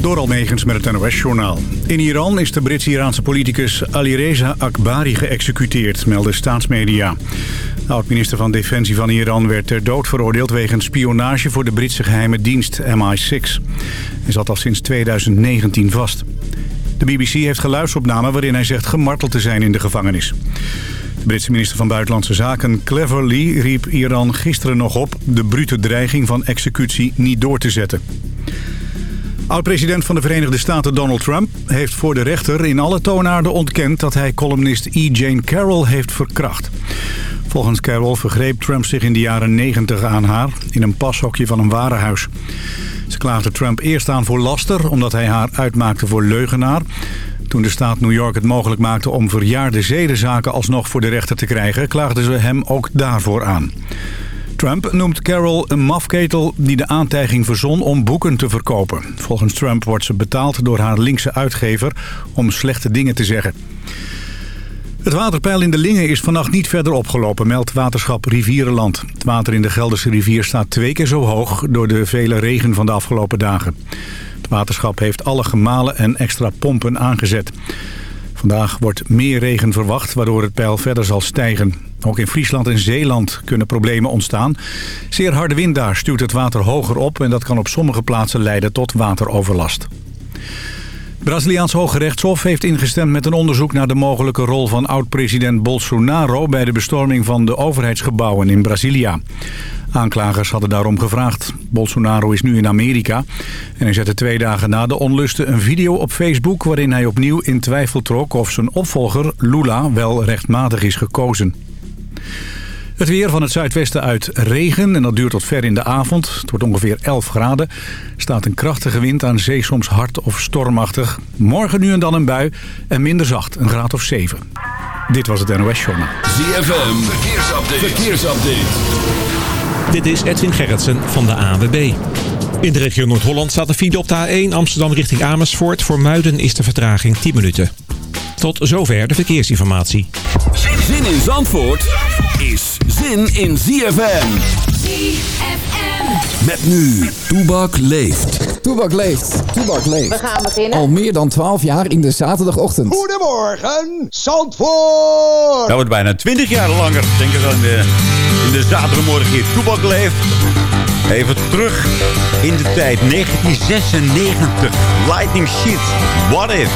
Door Almegens met het NOS-journaal. In Iran is de Brits-Iraanse politicus Alireza Akbari geëxecuteerd, melden staatsmedia. De oud-minister van Defensie van Iran werd ter dood veroordeeld... wegens spionage voor de Britse geheime dienst MI6. Hij zat al sinds 2019 vast. De BBC heeft geluidsopname waarin hij zegt gemarteld te zijn in de gevangenis. De Britse minister van Buitenlandse Zaken Cleverly riep Iran gisteren nog op... de brute dreiging van executie niet door te zetten. Oud-president van de Verenigde Staten Donald Trump heeft voor de rechter in alle toonaarden ontkend dat hij columnist E. Jane Carroll heeft verkracht. Volgens Carroll vergreep Trump zich in de jaren 90 aan haar in een pashokje van een warenhuis. Ze klaagde Trump eerst aan voor laster omdat hij haar uitmaakte voor leugenaar. Toen de staat New York het mogelijk maakte om verjaarde zedenzaken alsnog voor de rechter te krijgen... klaagden ze hem ook daarvoor aan. Trump noemt Carroll een mafketel die de aantijging verzon om boeken te verkopen. Volgens Trump wordt ze betaald door haar linkse uitgever om slechte dingen te zeggen. Het waterpeil in de Lingen is vannacht niet verder opgelopen, meldt waterschap Rivierenland. Het water in de Gelderse rivier staat twee keer zo hoog door de vele regen van de afgelopen dagen. Het waterschap heeft alle gemalen en extra pompen aangezet. Vandaag wordt meer regen verwacht, waardoor het peil verder zal stijgen. Ook in Friesland en Zeeland kunnen problemen ontstaan. Zeer harde wind daar stuurt het water hoger op... en dat kan op sommige plaatsen leiden tot wateroverlast. Het Braziliaans Hoge Rechtshof heeft ingestemd met een onderzoek naar de mogelijke rol van oud-president Bolsonaro bij de bestorming van de overheidsgebouwen in Brazilia. Aanklagers hadden daarom gevraagd. Bolsonaro is nu in Amerika en hij zette twee dagen na de onlusten een video op Facebook... waarin hij opnieuw in twijfel trok of zijn opvolger Lula wel rechtmatig is gekozen. Het weer van het zuidwesten uit regen en dat duurt tot ver in de avond. Het wordt ongeveer 11 graden. Staat een krachtige wind aan zee soms hard of stormachtig. Morgen nu en dan een bui en minder zacht, een graad of 7. Dit was het NOS Journal. ZFM, verkeersupdate. verkeersupdate. Dit is Edwin Gerritsen van de AWB. In de regio Noord-Holland staat de file op de A1 Amsterdam richting Amersfoort. Voor Muiden is de vertraging 10 minuten. Tot zover de verkeersinformatie. Zin in Zandvoort is zin in ZFM. ZFM. Met nu, Toebak leeft. Toebak leeft, Toebak leeft. We gaan beginnen. Al meer dan 12 jaar in de zaterdagochtend. Goedemorgen, Zandvoort! Dat wordt bijna 20 jaar langer, denk ik dan, de, in de zaterdagmorgen hier. Toebak leeft. Even terug in de tijd, 1996. Lightning Shit, What If?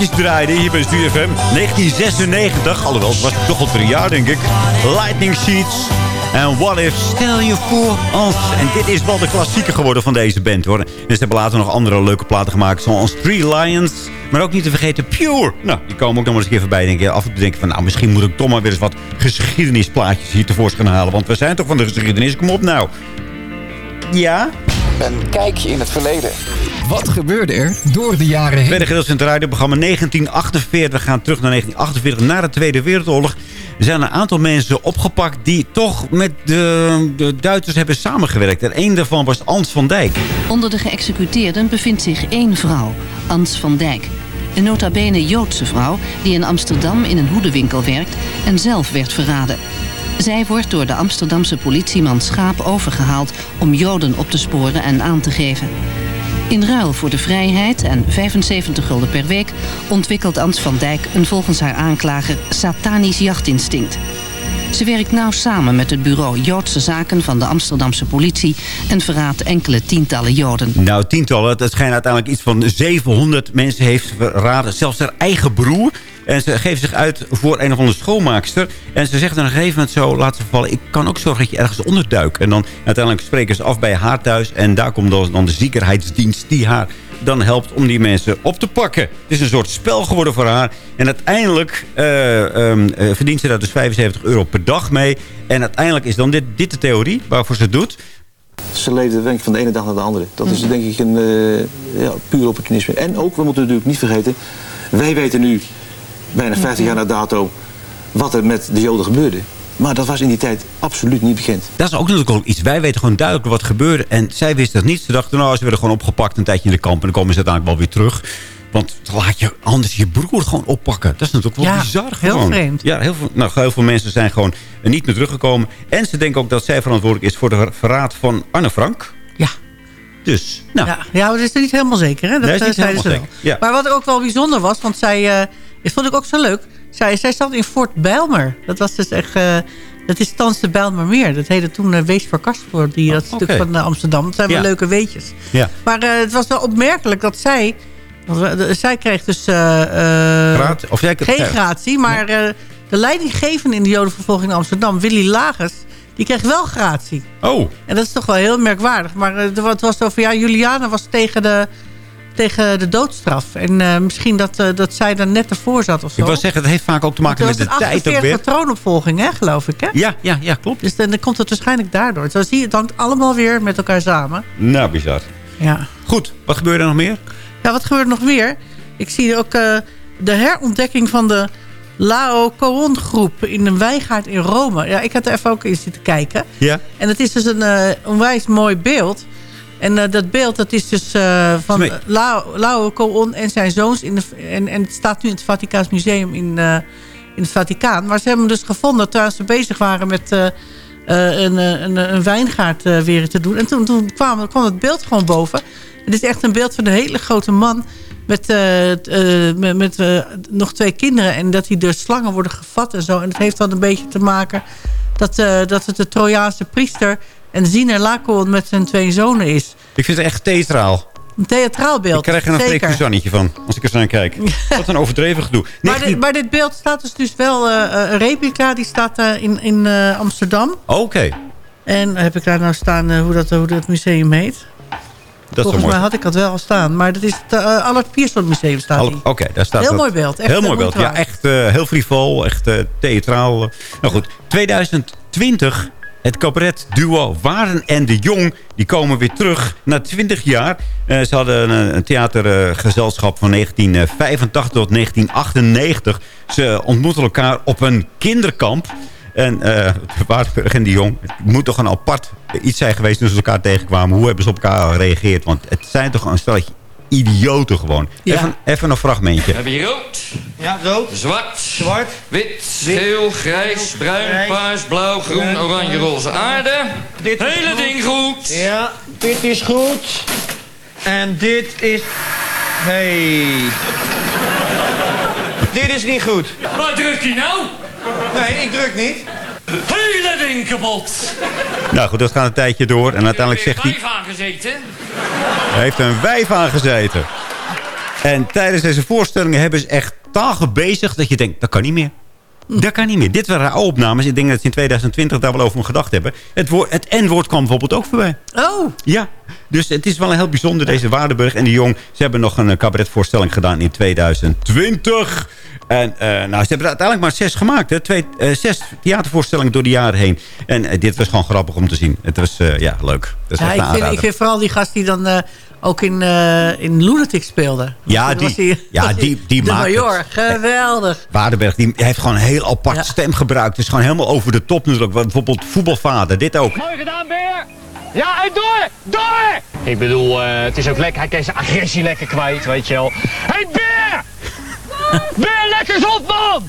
Plaatjes draaide hier bij ZFM. 1996, alhoewel het was toch al drie jaar denk ik. Lightning Sheets. En What If, stel je voor als... En dit is wel de klassieker geworden van deze band hoor. Dus ze hebben later nog andere leuke platen gemaakt. Zoals Three Lions. Maar ook niet te vergeten Pure. Nou, die komen ook nog eens een keer voorbij. Denk je, af en toe denk ik van, nou, misschien moet ik toch maar weer eens wat geschiedenisplaatjes hier tevoorschijn halen. Want we zijn toch van de geschiedenis. Kom op nou. Ja? Een kijkje in het verleden. Wat gebeurde er door de jaren heen? Tweede gedeelte in het radioprogramma 1948. We gaan terug naar 1948, na de Tweede Wereldoorlog. Er zijn een aantal mensen opgepakt die toch met de, de Duitsers hebben samengewerkt. En één daarvan was Ans van Dijk. Onder de geëxecuteerden bevindt zich één vrouw, Ans van Dijk. Een nota bene Joodse vrouw die in Amsterdam in een hoedenwinkel werkt en zelf werd verraden. Zij wordt door de Amsterdamse politieman Schaap overgehaald om Joden op te sporen en aan te geven. In ruil voor de vrijheid en 75 gulden per week ontwikkelt Ans van Dijk een volgens haar aanklager satanisch jachtinstinct. Ze werkt nauw samen met het bureau Joodse Zaken van de Amsterdamse politie en verraadt enkele tientallen Joden. Nou, tientallen. Het schijnt uiteindelijk iets van 700 mensen heeft verraden. Zelfs haar eigen broer. En ze geeft zich uit voor een of andere schoonmaakster. En ze zegt dan op een gegeven moment zo, laat ze vallen... ik kan ook zorgen dat je ergens onderduikt. En dan uiteindelijk spreken ze af bij haar thuis. En daar komt dan de ziekenheidsdienst die haar dan helpt om die mensen op te pakken. Het is een soort spel geworden voor haar. En uiteindelijk eh, ehm, eh, verdient ze daar dus 75 euro per dag mee. En uiteindelijk is dan dit, dit de theorie waarvoor ze het doet. Ze leefde denk ik van de ene dag naar de andere. Dat is denk ik een eh, ja, puur opportunisme. En ook, we moeten natuurlijk niet vergeten... wij weten nu, bijna 50 jaar na dato... wat er met de Joden gebeurde. Maar dat was in die tijd absoluut niet bekend. Dat is ook natuurlijk ook iets. Wij weten gewoon duidelijk wat gebeurde. En zij wist dat niet. Ze dachten, nou, ze werden gewoon opgepakt een tijdje in de kamp. En dan komen ze uiteindelijk wel weer terug. Want dan laat je anders je broer gewoon oppakken. Dat is natuurlijk wel Ja, bizar heel vreemd. Ja, heel veel, nou, heel veel mensen zijn gewoon niet meer teruggekomen. En ze denken ook dat zij verantwoordelijk is voor de verraad van Anne Frank. Ja. Dus, nou, Ja, ja, dat is er niet helemaal zeker. Hè? Dat Nee, is eh, niet zeiden ze wel. ja. Maar wat ook wel bijzonder was, want zij... eh dat vond ik ook zo leuk. Zij, zij zat in Fort Bijlmer. Dat was dus echt... eh, dat is thans de Bijlmermeer. Dat heette toen uh, Wees voor Kasper. Die, dat stuk van eh, Amsterdam. Dat zijn wel leuke weetjes. ja. Maar eh, het was wel opmerkelijk dat zij... zij kreeg dus... eh, eh, Graat, of jij, geen gratie, maar eh, de leidinggevende in de jodenvervolging in Amsterdam... Willy Lagers, die kreeg wel gratie. Oh, En dat is toch wel heel merkwaardig. Maar eh, het was over, ja, Juliana was tegen de, tegen de doodstraf. En eh, misschien dat, eh, dat zij er net ervoor zat of zo. ik wil zeggen, het heeft vaak ook te maken met de tijd ook 48 weer. troonopvolging, hè, geloof ik. Hè? Ja, ja, ja, klopt. Dus dan, dan komt het waarschijnlijk daardoor. Zo zie je, het hangt allemaal weer met elkaar samen. Nou, bizar. Ja. Goed, wat gebeurde er nog meer? Ja, wat gebeurt er nog meer? Ik zie ook eh, de herontdekking van de Lao Coon groep in een wijngaard in Rome. Ja, ik had er even ook in zitten kijken. Ja. En het is dus een eh, onwijs mooi beeld. En eh, dat beeld dat is dus eh, van Lao Coon en zijn zoons. In de, en, en het staat nu in het Vaticaans Museum in, eh, in het Vaticaan. Maar ze hebben hem dus gevonden terwijl ze bezig waren met een, een, een wijngaard weer te doen. En toen, toen kwam, kwam het beeld gewoon boven. Het is echt een beeld van een hele grote man met, met, met nog twee kinderen. En dat die door slangen worden gevat en zo. En het heeft dan een beetje te maken dat, dat het de Trojaanse priester... en Ziner Lakoon met zijn twee zonen is. Ik vind het echt theatraal. Een theatraal beeld. Ik krijg er een zeker. freekfusannetje van, als ik er zo naar kijk. Wat een overdreven gedoe. Maar, 19 dit, maar dit beeld staat dus, dus wel... eh, eh, een replica, die staat eh, in, in Amsterdam. Oké, En heb ik daar nou staan hoe, dat, hoe dat museum heet? dat Volgens mooi. mij had ik dat wel al staan. Maar dat is het uh, Allard Pierson Museum staat. Oké, daar staat Heel dat. mooi beeld. Echt heel mooi beeld. Ja, echt heel frivol, echt theatraal. Nou goed, 2020. Het cabaret-duo Waren en de Jong... die komen weer terug na 20 jaar. Eh, ze hadden een, een theatergezelschap van 1985 tot 1998. Ze ontmoeten elkaar op een kinderkamp. En eh Waardenburg en de Jong... het moet toch een apart iets zijn geweest... toen ze elkaar tegenkwamen. Hoe hebben ze op elkaar gereageerd? Want het zijn toch een stelletje idioten gewoon. Ja. Even, even een fragmentje. We hebben hier rood, Ja, rood, zwart, zwart, wit, geel, grijs, bruin, paars, blauw, groen, oranje, roze aarde. Dit is Hele goed. ding goed. Ja, dit is goed. En dit is... Hey. dit is niet goed. Waar drukt hij nou? Nee, ik druk niet. Hele ding kapot. Nou goed, dat gaat een tijdje door. En uiteindelijk zegt hij... Vijf aangezeten. Hij heeft een wijf aangezeten. En tijdens deze voorstellingen hebben ze echt dagen bezig dat je denkt, dat kan niet meer. Dat kan niet meer. Dit waren oude opnames. Ik denk dat ze in 2020 daar wel over me gedacht hebben. Het, woord, het N-woord kwam bijvoorbeeld ook voorbij. Oh. Ja, dus het is wel een heel bijzonder, deze Waardenburg en de Jong. Ze hebben nog een eh, cabaretvoorstelling gedaan in 2020. En eh, nou, ze hebben er uiteindelijk maar zes gemaakt. Hè? Twee, eh, zes theatervoorstellingen door de jaren heen. En eh, dit was gewoon grappig om te zien. Het was eh, ja, leuk. Ja, ik, vind, ik vind vooral die gast die dan eh, ook in, eh, in Lunatic speelde. Ja, die- die, ja, die- die De maakt major, geweldig. Waardenberg die heeft gewoon een heel apart stem gebruikt. Het is gewoon helemaal over de top natuurlijk. Want Bijvoorbeeld voetbalvader, dit ook. Mooi gedaan, Beer! Ja, en door! Door! Ik bedoel, eh, het is ook lekker. Hij kan zijn agressie lekker kwijt, weet je wel. Hé, hey, Beer! Beer, lekker op, man!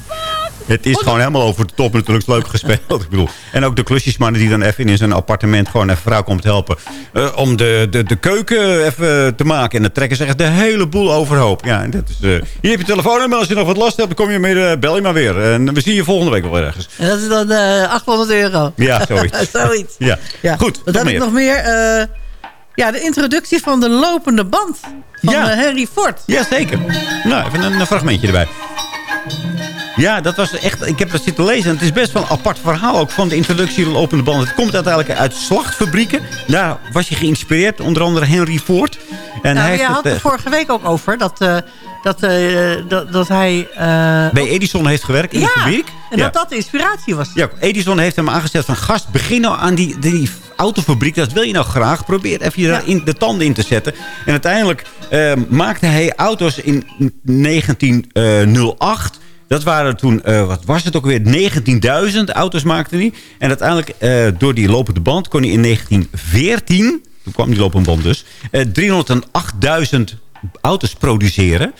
Het is gewoon helemaal over de top natuurlijk leuk gespeeld. Ik bedoel. En ook de klusjesmannen die dan even in zijn appartement gewoon even vrouw komt helpen. eh, om de, de, de keuken even te maken. En dan trekken ze echt de hele boel overhoop. Ja, en dat is, eh, hier heb je telefoonnummer. Als je nog wat last hebt, dan kom je mee, eh, bel je maar weer. En we zien je volgende week wel ergens. En dat is dan eh 800 euro. Ja, zoiets. zoiets. Ja, Ja. goed. Wat nog heb ik meer. nog meer? Ja, de introductie van de lopende band van Ja. eh, Henry Ford. Jazeker. Nou, even een, een fragmentje erbij. Ja, dat was echt... Ik heb dat zitten lezen. En het is best wel een apart verhaal ook van de introductie van de lopende band. Het komt uiteindelijk uit slachtfabrieken. Daar was je geïnspireerd. Onder andere Henry Ford. En nou, hij jij had het, het eh, vorige week ook over dat, eh, dat, eh, dat, dat hij... eh, bij Edison heeft gewerkt in de ja, fabriek. en dat dat de inspiratie was. Ja, Edison heeft hem aangesteld van... gast, begin nou aan die, die autofabriek. Dat wil je nou graag. Probeer even je daar in, de tanden in te zetten. En uiteindelijk eh, maakte hij auto's in 1908... Dat waren toen, eh, wat was het ook weer, 19.000 auto's maakte hij. En uiteindelijk, eh, door die lopende band, kon hij in 1914... toen kwam die lopende band dus... eh 308.000 auto's produceren.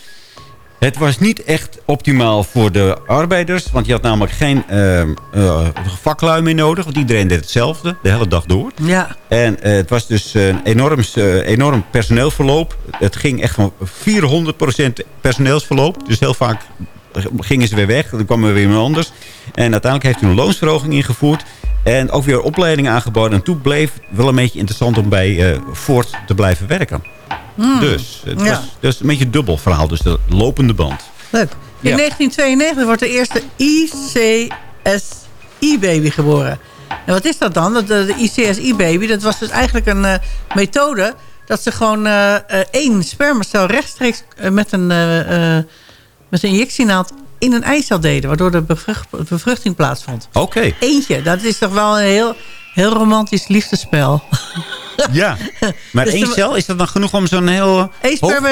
Het was niet echt optimaal voor de arbeiders. Want je had namelijk geen eh, eh, vaklui meer nodig. Want iedereen deed hetzelfde, de hele dag door. Ja. En eh, het was dus een enorm, enorm personeelverloop. Het ging echt van 400% personeelsverloop. Dus heel vaak gingen ze weer weg. Dan kwam er weer iemand anders. En uiteindelijk heeft hij een loonsverhoging ingevoerd. En ook weer opleidingen aangeboden. En toen bleef het wel een beetje interessant om bij eh, Ford te blijven werken. Hmm. Dus het Ja. was dus een beetje een dubbel verhaal. Dus de lopende band. Leuk. In Ja. 1992 wordt de eerste ICSI-baby geboren. En wat is dat dan? De, de ICSI-baby, dat was dus eigenlijk een eh, methode... dat ze gewoon eh, eh, één spermacel rechtstreeks eh, met, een, eh, eh, met een injectienaald in een eicel deden... waardoor de bevrucht- bevruchting plaatsvond. Oké. Eentje, dat is toch wel een heel, heel romantisch liefdespel. Ja. Maar Dus één cel, is dat dan genoeg om zo'n heel...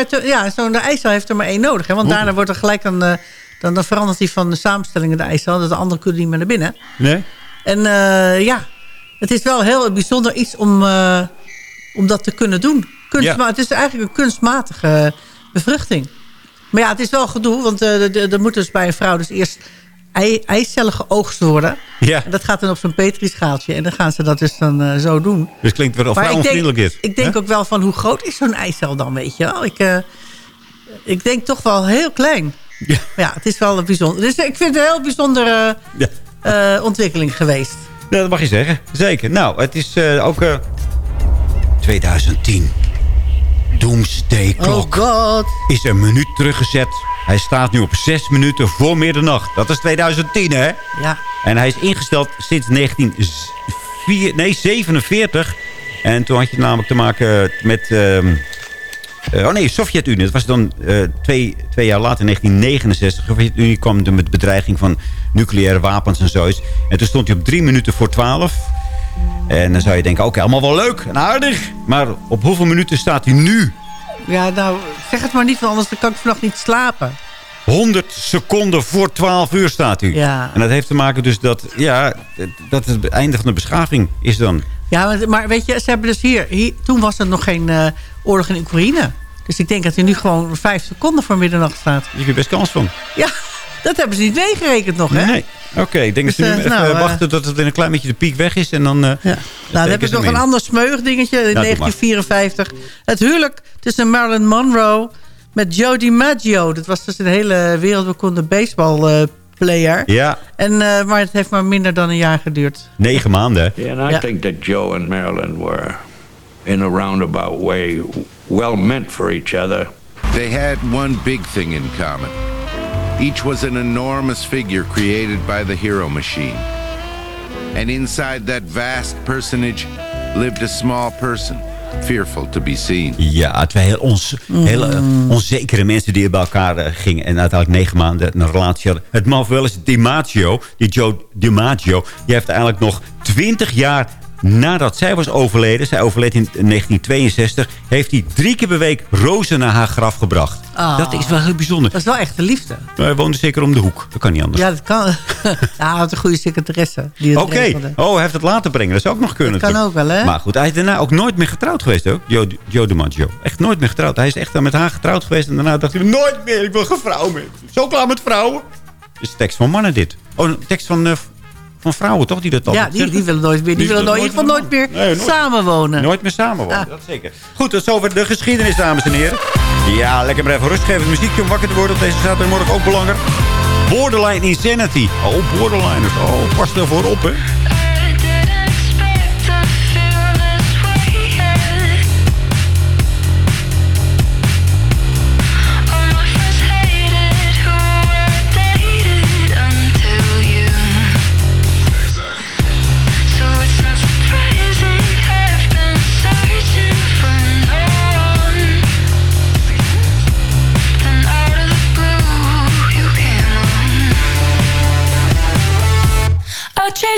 Te- ja, zo'n eicel heeft er maar één nodig. Hè? Want daarna wordt er gelijk dan, eh, dan, dan verandert hij van de samenstelling in de eicel. Dat de anderen kunnen niet meer naar binnen. Nee? En eh, ja, het is wel heel bijzonder iets om, eh, om dat te kunnen doen. Ja. Het is eigenlijk een kunstmatige bevruchting. Maar ja, het is wel gedoe. Want eh, er moet dus bij een vrouw dus eerst ei, eicellen geoogst worden. Ja. En dat gaat dan op zo'n petrischaaltje. En dan gaan ze dat dus dan eh, zo doen. Dus het klinkt wel denk, is. ik denk ook wel van hoe groot is zo'n eicel dan, weet je wel. Ik, eh, ik denk toch wel heel klein. Ja. Maar ja, het is wel een bijzonder. Dus ik vind het een heel bijzondere Ja. ontwikkeling geweest. Ja, dat mag je zeggen. Zeker. Nou, het is ook eh, 2010. Doomsday Clock Oh god. is een minuut teruggezet. Hij staat nu op 6 minuten voor middernacht. Dat is 2010, hè? Ja. En hij is ingesteld sinds 1947. En toen had je namelijk te maken met... ehm, eh, oh nee, Sovjet-Unie. Dat was dan eh, twee, twee jaar later, in 1969. De Sovjet-Unie kwam er met bedreiging van nucleaire wapens en zoiets. En toen stond hij op drie minuten voor twaalf. En dan zou je denken, oké, allemaal wel leuk en aardig. Maar op hoeveel minuten staat hij nu? Ja, nou, zeg het maar niet, want anders kan ik vannacht niet slapen. 100 seconden voor 12 uur staat hij. Ja. En dat heeft te maken dus dat, ja, dat het einde van de beschaving is dan. Ja, maar, weet je, ze hebben dus hier, hier... Toen was er nog geen eh, oorlog in Oekraïne. Dus ik denk dat hij nu gewoon vijf seconden voor middernacht staat. Je hebt best kans van. Ja, dat hebben ze niet meegerekend nog, hè? Nee. Oké, ik denk Dus, dat ze nu eh, even nou, eh, wachten tot het in een klein beetje de piek weg is. En dan, eh, Nou, dan heb ik nog een ander smeuig dingetje in doe maar. 1954. Het huwelijk tussen Marilyn Monroe met Joe DiMaggio. Dat was dus een hele wereldbekonde baseballplayer. Ja, En, eh, maar het heeft maar minder dan een jaar geduurd. negen maanden. hè? Yeah, and I Yeah. think that Joe and Marilyn were, in a roundabout way, well meant for each other. They had one big thing in common. Each was an enormous figure created by the hero machine. And inside that vast personage lived a small person, fearful to be seen. Ja, twee heel, ons, heel eh, onzekere mensen die bij elkaar eh, gingen... en uiteindelijk negen maanden een relatie hadden. Het mag wel eens DiMaggio, die Joe DiMaggio... die heeft eigenlijk nog twintig jaar nadat zij was overleden... zij overleed in 1962... heeft hij drie keer per week rozen naar haar graf gebracht. Ah. Dat is wel heel bijzonder. Dat is wel echt de liefde. Maar hij woonde zeker om de hoek. Dat kan niet anders. Ja, dat kan. ja, hij had een goede secretaresse. Oké. Oh, hij heeft het laten brengen. Dat zou ook nog kunnen. Dat kan natuurlijk. ook wel, hè? Maar goed, hij is daarna ook nooit meer getrouwd geweest ook. Joe, Joe DiMaggio. Echt nooit meer getrouwd. Hij is echt met haar getrouwd geweest. En daarna dacht hij, nooit meer. Ik wil geen vrouw meer. Zo klaar met vrouwen. Is tekst van mannen dit. Oh, tekst van, eh, van vrouwen toch? Die dat Ja, altijd die, willen nooit meer, die willen nooit, geval nooit meer Nee, nooit. samenwonen. Nooit meer samenwonen, Ah. dat zeker. Goed, tot zover de geschiedenis, dames en heren. Ja, lekker maar even rust geven. Muziekje om wakker te worden op deze zaterdagmorgen ook belangrijk. Borderline Insanity. Oh, borderliners. Oh, pas ervoor op, hè.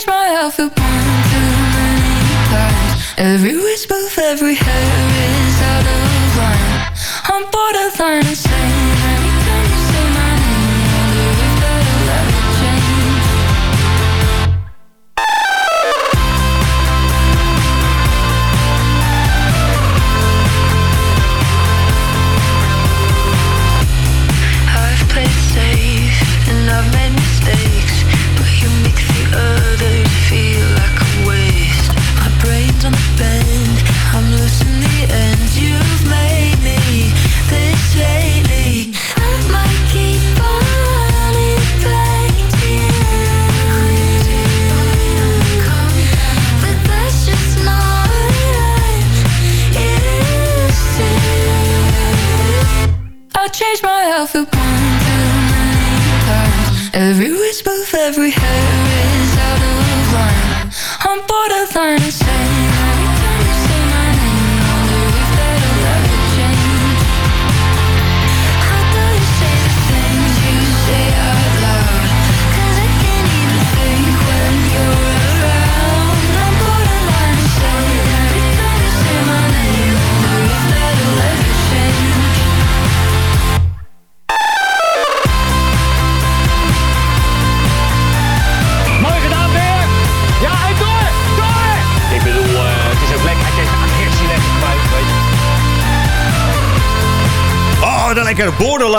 Changed my outfit one too many times. Every whisper every hair is out of line. I'm borderline insane.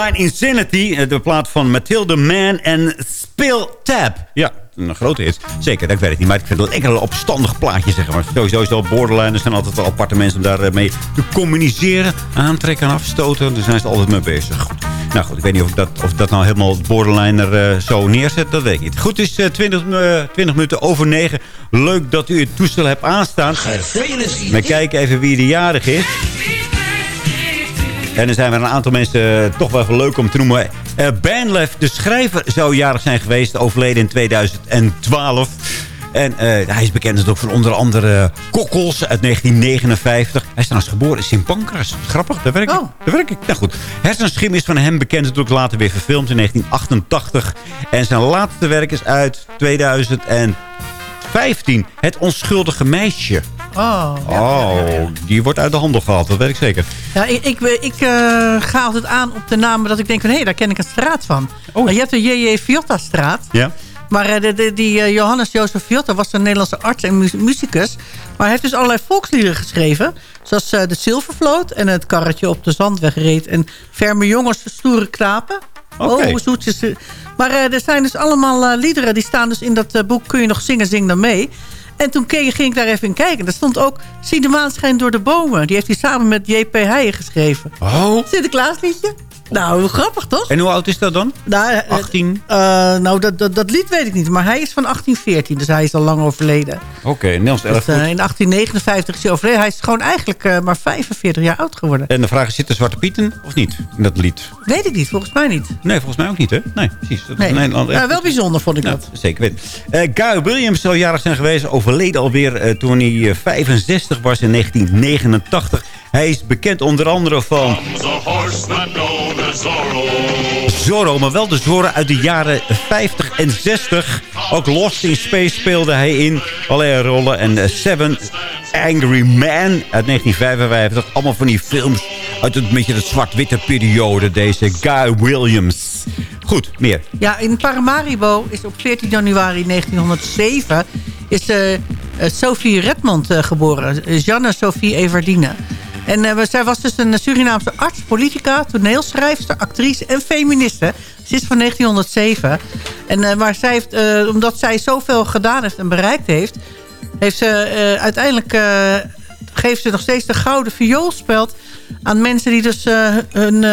Borderline Insanity. eh, De plaat van Mathilde Man en Spill Tab. Ja, een grote hit. Zeker, dat weet ik niet. Maar ik vind het lekker een opstandig plaatje, zeg maar. Sowieso is het al Borderline. Er zijn altijd wel aparte mensen om daarmee mee te communiceren. Aantrekken en afstoten. Daar zijn ze altijd mee bezig. Goed. Nou goed, ik weet niet of dat, of dat nou helemaal Borderliner eh, zo neerzet. Dat weet ik niet. Goed, het is eh, 20, eh, 20 minuten over 9. Leuk dat u het toestel hebt aanstaan. We kijken even wie de jarig is. En er zijn er een aantal mensen eh, toch wel even leuk om te noemen. Eh Banlef, de schrijver, zou jarig zijn geweest. Overleden in 2012. En eh, hij is bekend natuurlijk van onder andere Kokkels uit 1959. Hij is trouwens geboren in Sint Pancras. Grappig, daar werk ik. Daar werk ik. Nou goed. Hersenschim is van hem bekend natuurlijk later weer verfilmd in 1988. En zijn laatste werk is uit 2015. Het onschuldige meisje. Oh, Oh, die wordt uit de handel gehaald, dat weet ik zeker. Ja, ik, ik, ik eh, ga altijd aan op de namen dat ik denk van... hé, daar ken ik een straat van. Oh. je hebt de J.J. Viotta-straat. Ja? Maar eh, de, de- die eh, Johannes Jozef Viotta was een Nederlandse arts en mu- muzikus. Maar hij heeft dus allerlei volksliederen geschreven. Zoals eh, de Zilvervloot en het karretje op de zandweg reed. En Ferme jongens, stoere knapen. Oh, zoetjes. Maar eh, er zijn dus allemaal eh, liederen. Die staan dus in dat eh, boek Kun je nog zingen, zing dan mee. En toen keek- ging ik daar even in kijken. Daar stond ook Zie de maan schijnt door de bomen. Die heeft hij samen met J.P. Heijen geschreven. Oh. Sinterklaasliedje. Nou, grappig toch? En hoe oud is dat dan? Nou, eh, 18? eh, nou dat, dat, dat lied weet ik niet. Maar hij is van 1814, dus hij is al lang overleden. Oké, Nels Dus, eh, in 1859 is hij overleden. Hij is gewoon eigenlijk eh, maar 45 jaar oud geworden. En de vraag is, zitten Zwarte Pieten of niet in dat lied? Weet ik niet, volgens mij niet. Nee, volgens mij ook niet, hè? Nee, precies. Dat is Nee. in Nederland echt- Ja, wel bijzonder vond ik dat. zeker weten. Eh, Guy Williams zou jarig zijn geweest. Overleden alweer eh, toen hij eh, 65 was in 1989. Hij is bekend onder andere van Zorro. Maar wel de Zorro uit de jaren 50 en 60. Ook Lost in Space speelde hij in allerlei rollen. En eh, Seven Angry Man uit 1955. Allemaal van die films uit een beetje de zwart-witte periode. Deze Guy Williams. Goed, meer. Ja, in Paramaribo is op 14 januari 1907 is eh, Sophie Redmond geboren. Janne Sophie Everdine. En eh, zij was dus een Surinaamse arts, politica, toneelschrijfster, actrice en feministe. Ze is van 1907. En, eh, maar zij heeft, eh, omdat zij zoveel gedaan heeft en bereikt heeft... heeft ze uiteindelijk... geeft ze nog steeds de gouden vioolspeld aan mensen die dus hun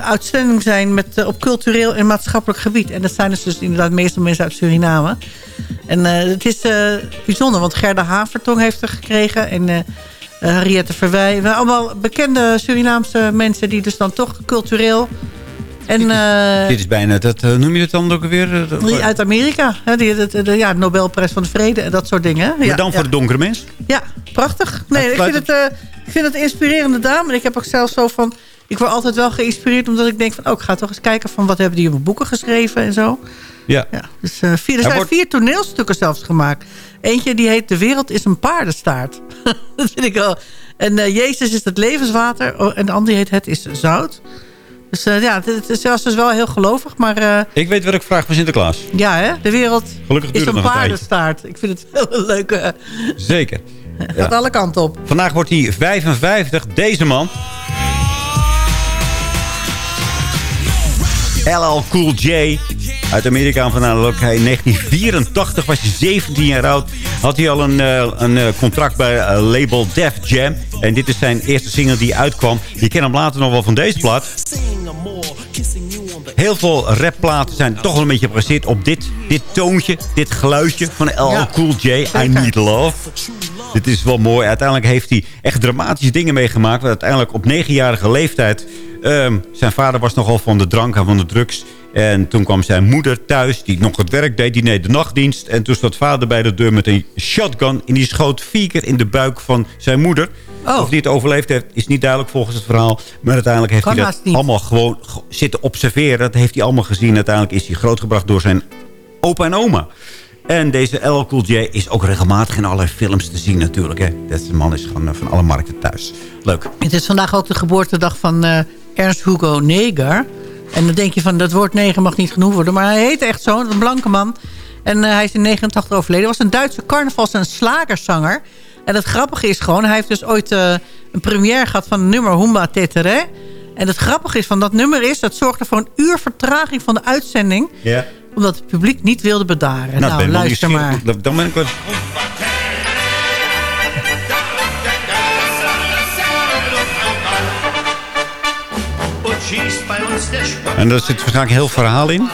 uitzending zijn met, op cultureel en maatschappelijk gebied. En dat zijn dus, dus inderdaad meestal mensen uit Suriname. En het is bijzonder, want Gerda Havertong heeft er gekregen. En Henriette Verwij. Allemaal bekende Surinaamse mensen die dus dan toch cultureel... En, eh, Dit is bijna, dat, eh, noem je het dan ook weer? eh, die uit Amerika. Hè, die, de, de, ja, Nobelprijs van de Vrede en dat soort dingen. maar Ja, dan ja. voor de donkere mens? Ja, prachtig. Nee, ik vind, het, eh, ik vind het een inspirerende dame. En ik heb ook zelfs zo van... Ik word altijd wel geïnspireerd omdat ik denk van... Oh, ik ga toch eens kijken van wat hebben die boeken geschreven en zo. Ja. ja dus, eh, vier, er Er zijn wordt- vier toneelstukken zelfs gemaakt. Eentje die heet De wereld is een paardenstaart. dat vind ik wel. En eh, Jezus is het levenswater. Oh, en de andere heet Het is zout. Dus eh, ja, het, zelfs dus wel heel gelovig. Maar eh, Ik weet wat ik vraag van Sinterklaas. ja, hè, de wereld Gelukkig is een paardenstaart. Ik vind het wel een leuke... Zeker. Gaat Ja. alle kanten op. Vandaag wordt hij 55. Deze man. LL Cool J. Uit Amerika vandaan in 1984 was hij 17 jaar oud. Had hij al een, eh, een eh, contract bij eh, label Def Jam. En dit is zijn eerste single die uitkwam. Je kent hem later nog wel van deze plaat. Heel veel rapplaten zijn toch wel een beetje gebaseerd op dit, dit toontje, dit geluidje van LL Ja. Cool J. I Need Love. Dit is wel mooi. Uiteindelijk heeft hij echt dramatische dingen meegemaakt. Want uiteindelijk op negenjarige leeftijd... ehm, zijn vader was nogal van de drank en van de drugs. En toen kwam zijn moeder thuis, die nog het werk deed. Die deed de nachtdienst. En toen stond vader bij de deur met een shotgun. En die schoot vier keer in de buik van zijn moeder. Oh. Of die het overleefd heeft, is niet duidelijk volgens het verhaal. Maar uiteindelijk heeft Kan hij dat niet. allemaal gewoon ge- zitten observeren. Dat heeft hij allemaal gezien. Uiteindelijk is hij grootgebracht door zijn opa en oma. En deze LL Cool J is ook regelmatig in allerlei films te zien natuurlijk. Hè. Deze man is gewoon eh, van alle markten thuis. Leuk. Het is vandaag ook de geboortedag van eh, Ernst Hugo Neger. En dan denk je van, dat woord neger mag niet genoemd worden. Maar hij heet echt zo, een blanke man. En eh, hij is in 89 overleden. Hij was een Duitse carnavals- en slagerzanger. En het grappige is gewoon, hij heeft dus ooit eh, een première gehad van het nummer Humba Tetere. En het grappige is van dat nummer is, dat zorgde voor een uur vertraging van de uitzending. Ja. Omdat het publiek niet wilde bedaren. Nou, wel luister maar. Dan- ben ik wel... En daar zit waarschijnlijk heel verhaal in.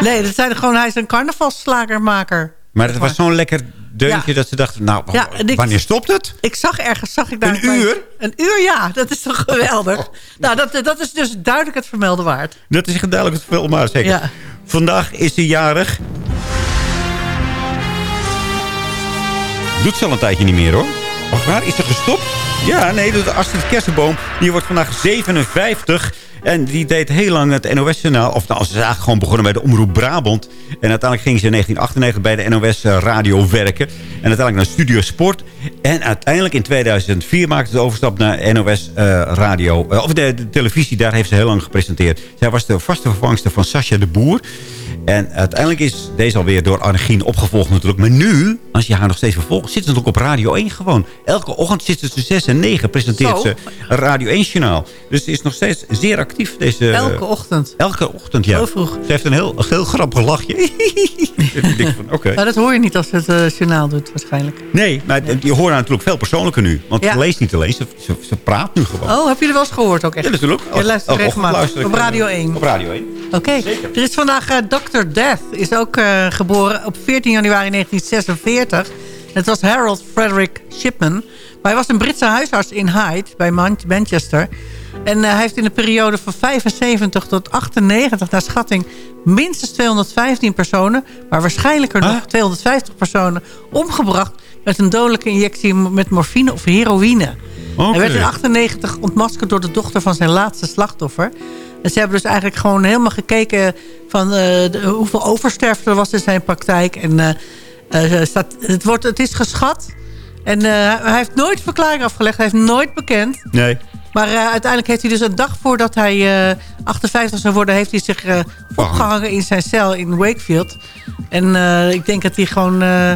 Nee, dat zijn gewoon, hij is een carnavalsslagermaker. Maar het was zo'n lekker deuntje Ja. dat ze dachten... Nou, Ja, en ik- wanneer stopt het? Ik zag ergens, zag ik daar... Een uur? Een uur, ja. Dat is toch geweldig. nou, dat, dat is dus duidelijk het vermelden waard. Dat is echt duidelijk het veel, maar zeker. Ja. Vandaag is hij jarig. Doet ze al een tijdje niet meer, hoor. Of waar? Is ze gestopt? Ja, nee, de Astrid Kersenboom. Die wordt vandaag 57. En die deed heel lang het NOS-journaal. Of nou, ze is eigenlijk gewoon begonnen bij de Omroep Brabant. En uiteindelijk ging ze in 1998 bij de NOS-radio werken. En uiteindelijk naar Studio Sport. En uiteindelijk in 2004 maakte ze de overstap naar NOS-radio. of de, de televisie, daar heeft ze heel lang gepresenteerd. Zij was de vaste vervangster van Sascha de Boer. En uiteindelijk is deze alweer door Arnegien opgevolgd natuurlijk. Maar nu, als je haar nog steeds vervolgt, zit ze natuurlijk op Radio 1 gewoon. Elke ochtend zit ze tussen 6 en 9, presenteert Zo. ze Radio 1-journaal. Dus ze is nog steeds zeer actief. Deze, Elke ochtend. Elke ochtend, ja. Heel vroeg. Ze heeft een heel, een heel grappig lachje. Ik van, dat hoor je niet als het eh, journaal doet, waarschijnlijk. Nee, maar je hoort haar natuurlijk veel persoonlijker nu. Want Ja. ze leest niet alleen, ze, ze, ze praat nu gewoon. Oh, heb je er wel eens gehoord ook echt? Ja, natuurlijk. Regelmatig. luister ik, Op eh, Radio 1. Op Radio 1. Oké. Er is vandaag eh, Dr. Death. Is ook eh, geboren op 14 januari 1946. Het was Harold Frederick Shipman. Maar hij was een Britse huisarts in Hyde, bij Man- Manchester. En eh, hij heeft in de periode van 75 tot 98, naar schatting, minstens 215 personen... maar waarschijnlijker nog 250 personen omgebracht... met een dodelijke injectie met morfine of heroïne. Oké. Hij werd in 98 ontmaskerd door de dochter van zijn laatste slachtoffer. En ze hebben dus eigenlijk gewoon helemaal gekeken... van eh, de- hoeveel oversterfte er was in zijn praktijk. En eh, staat, het, wordt, het is geschat. En hij heeft nooit verklaring afgelegd. Hij heeft nooit bekend. Nee. Maar eh, uiteindelijk heeft hij dus een dag voordat hij eh, 58 zou worden... heeft hij zich eh, opgehangen in zijn cel in Wakefield. En eh, ik denk dat hij gewoon eh,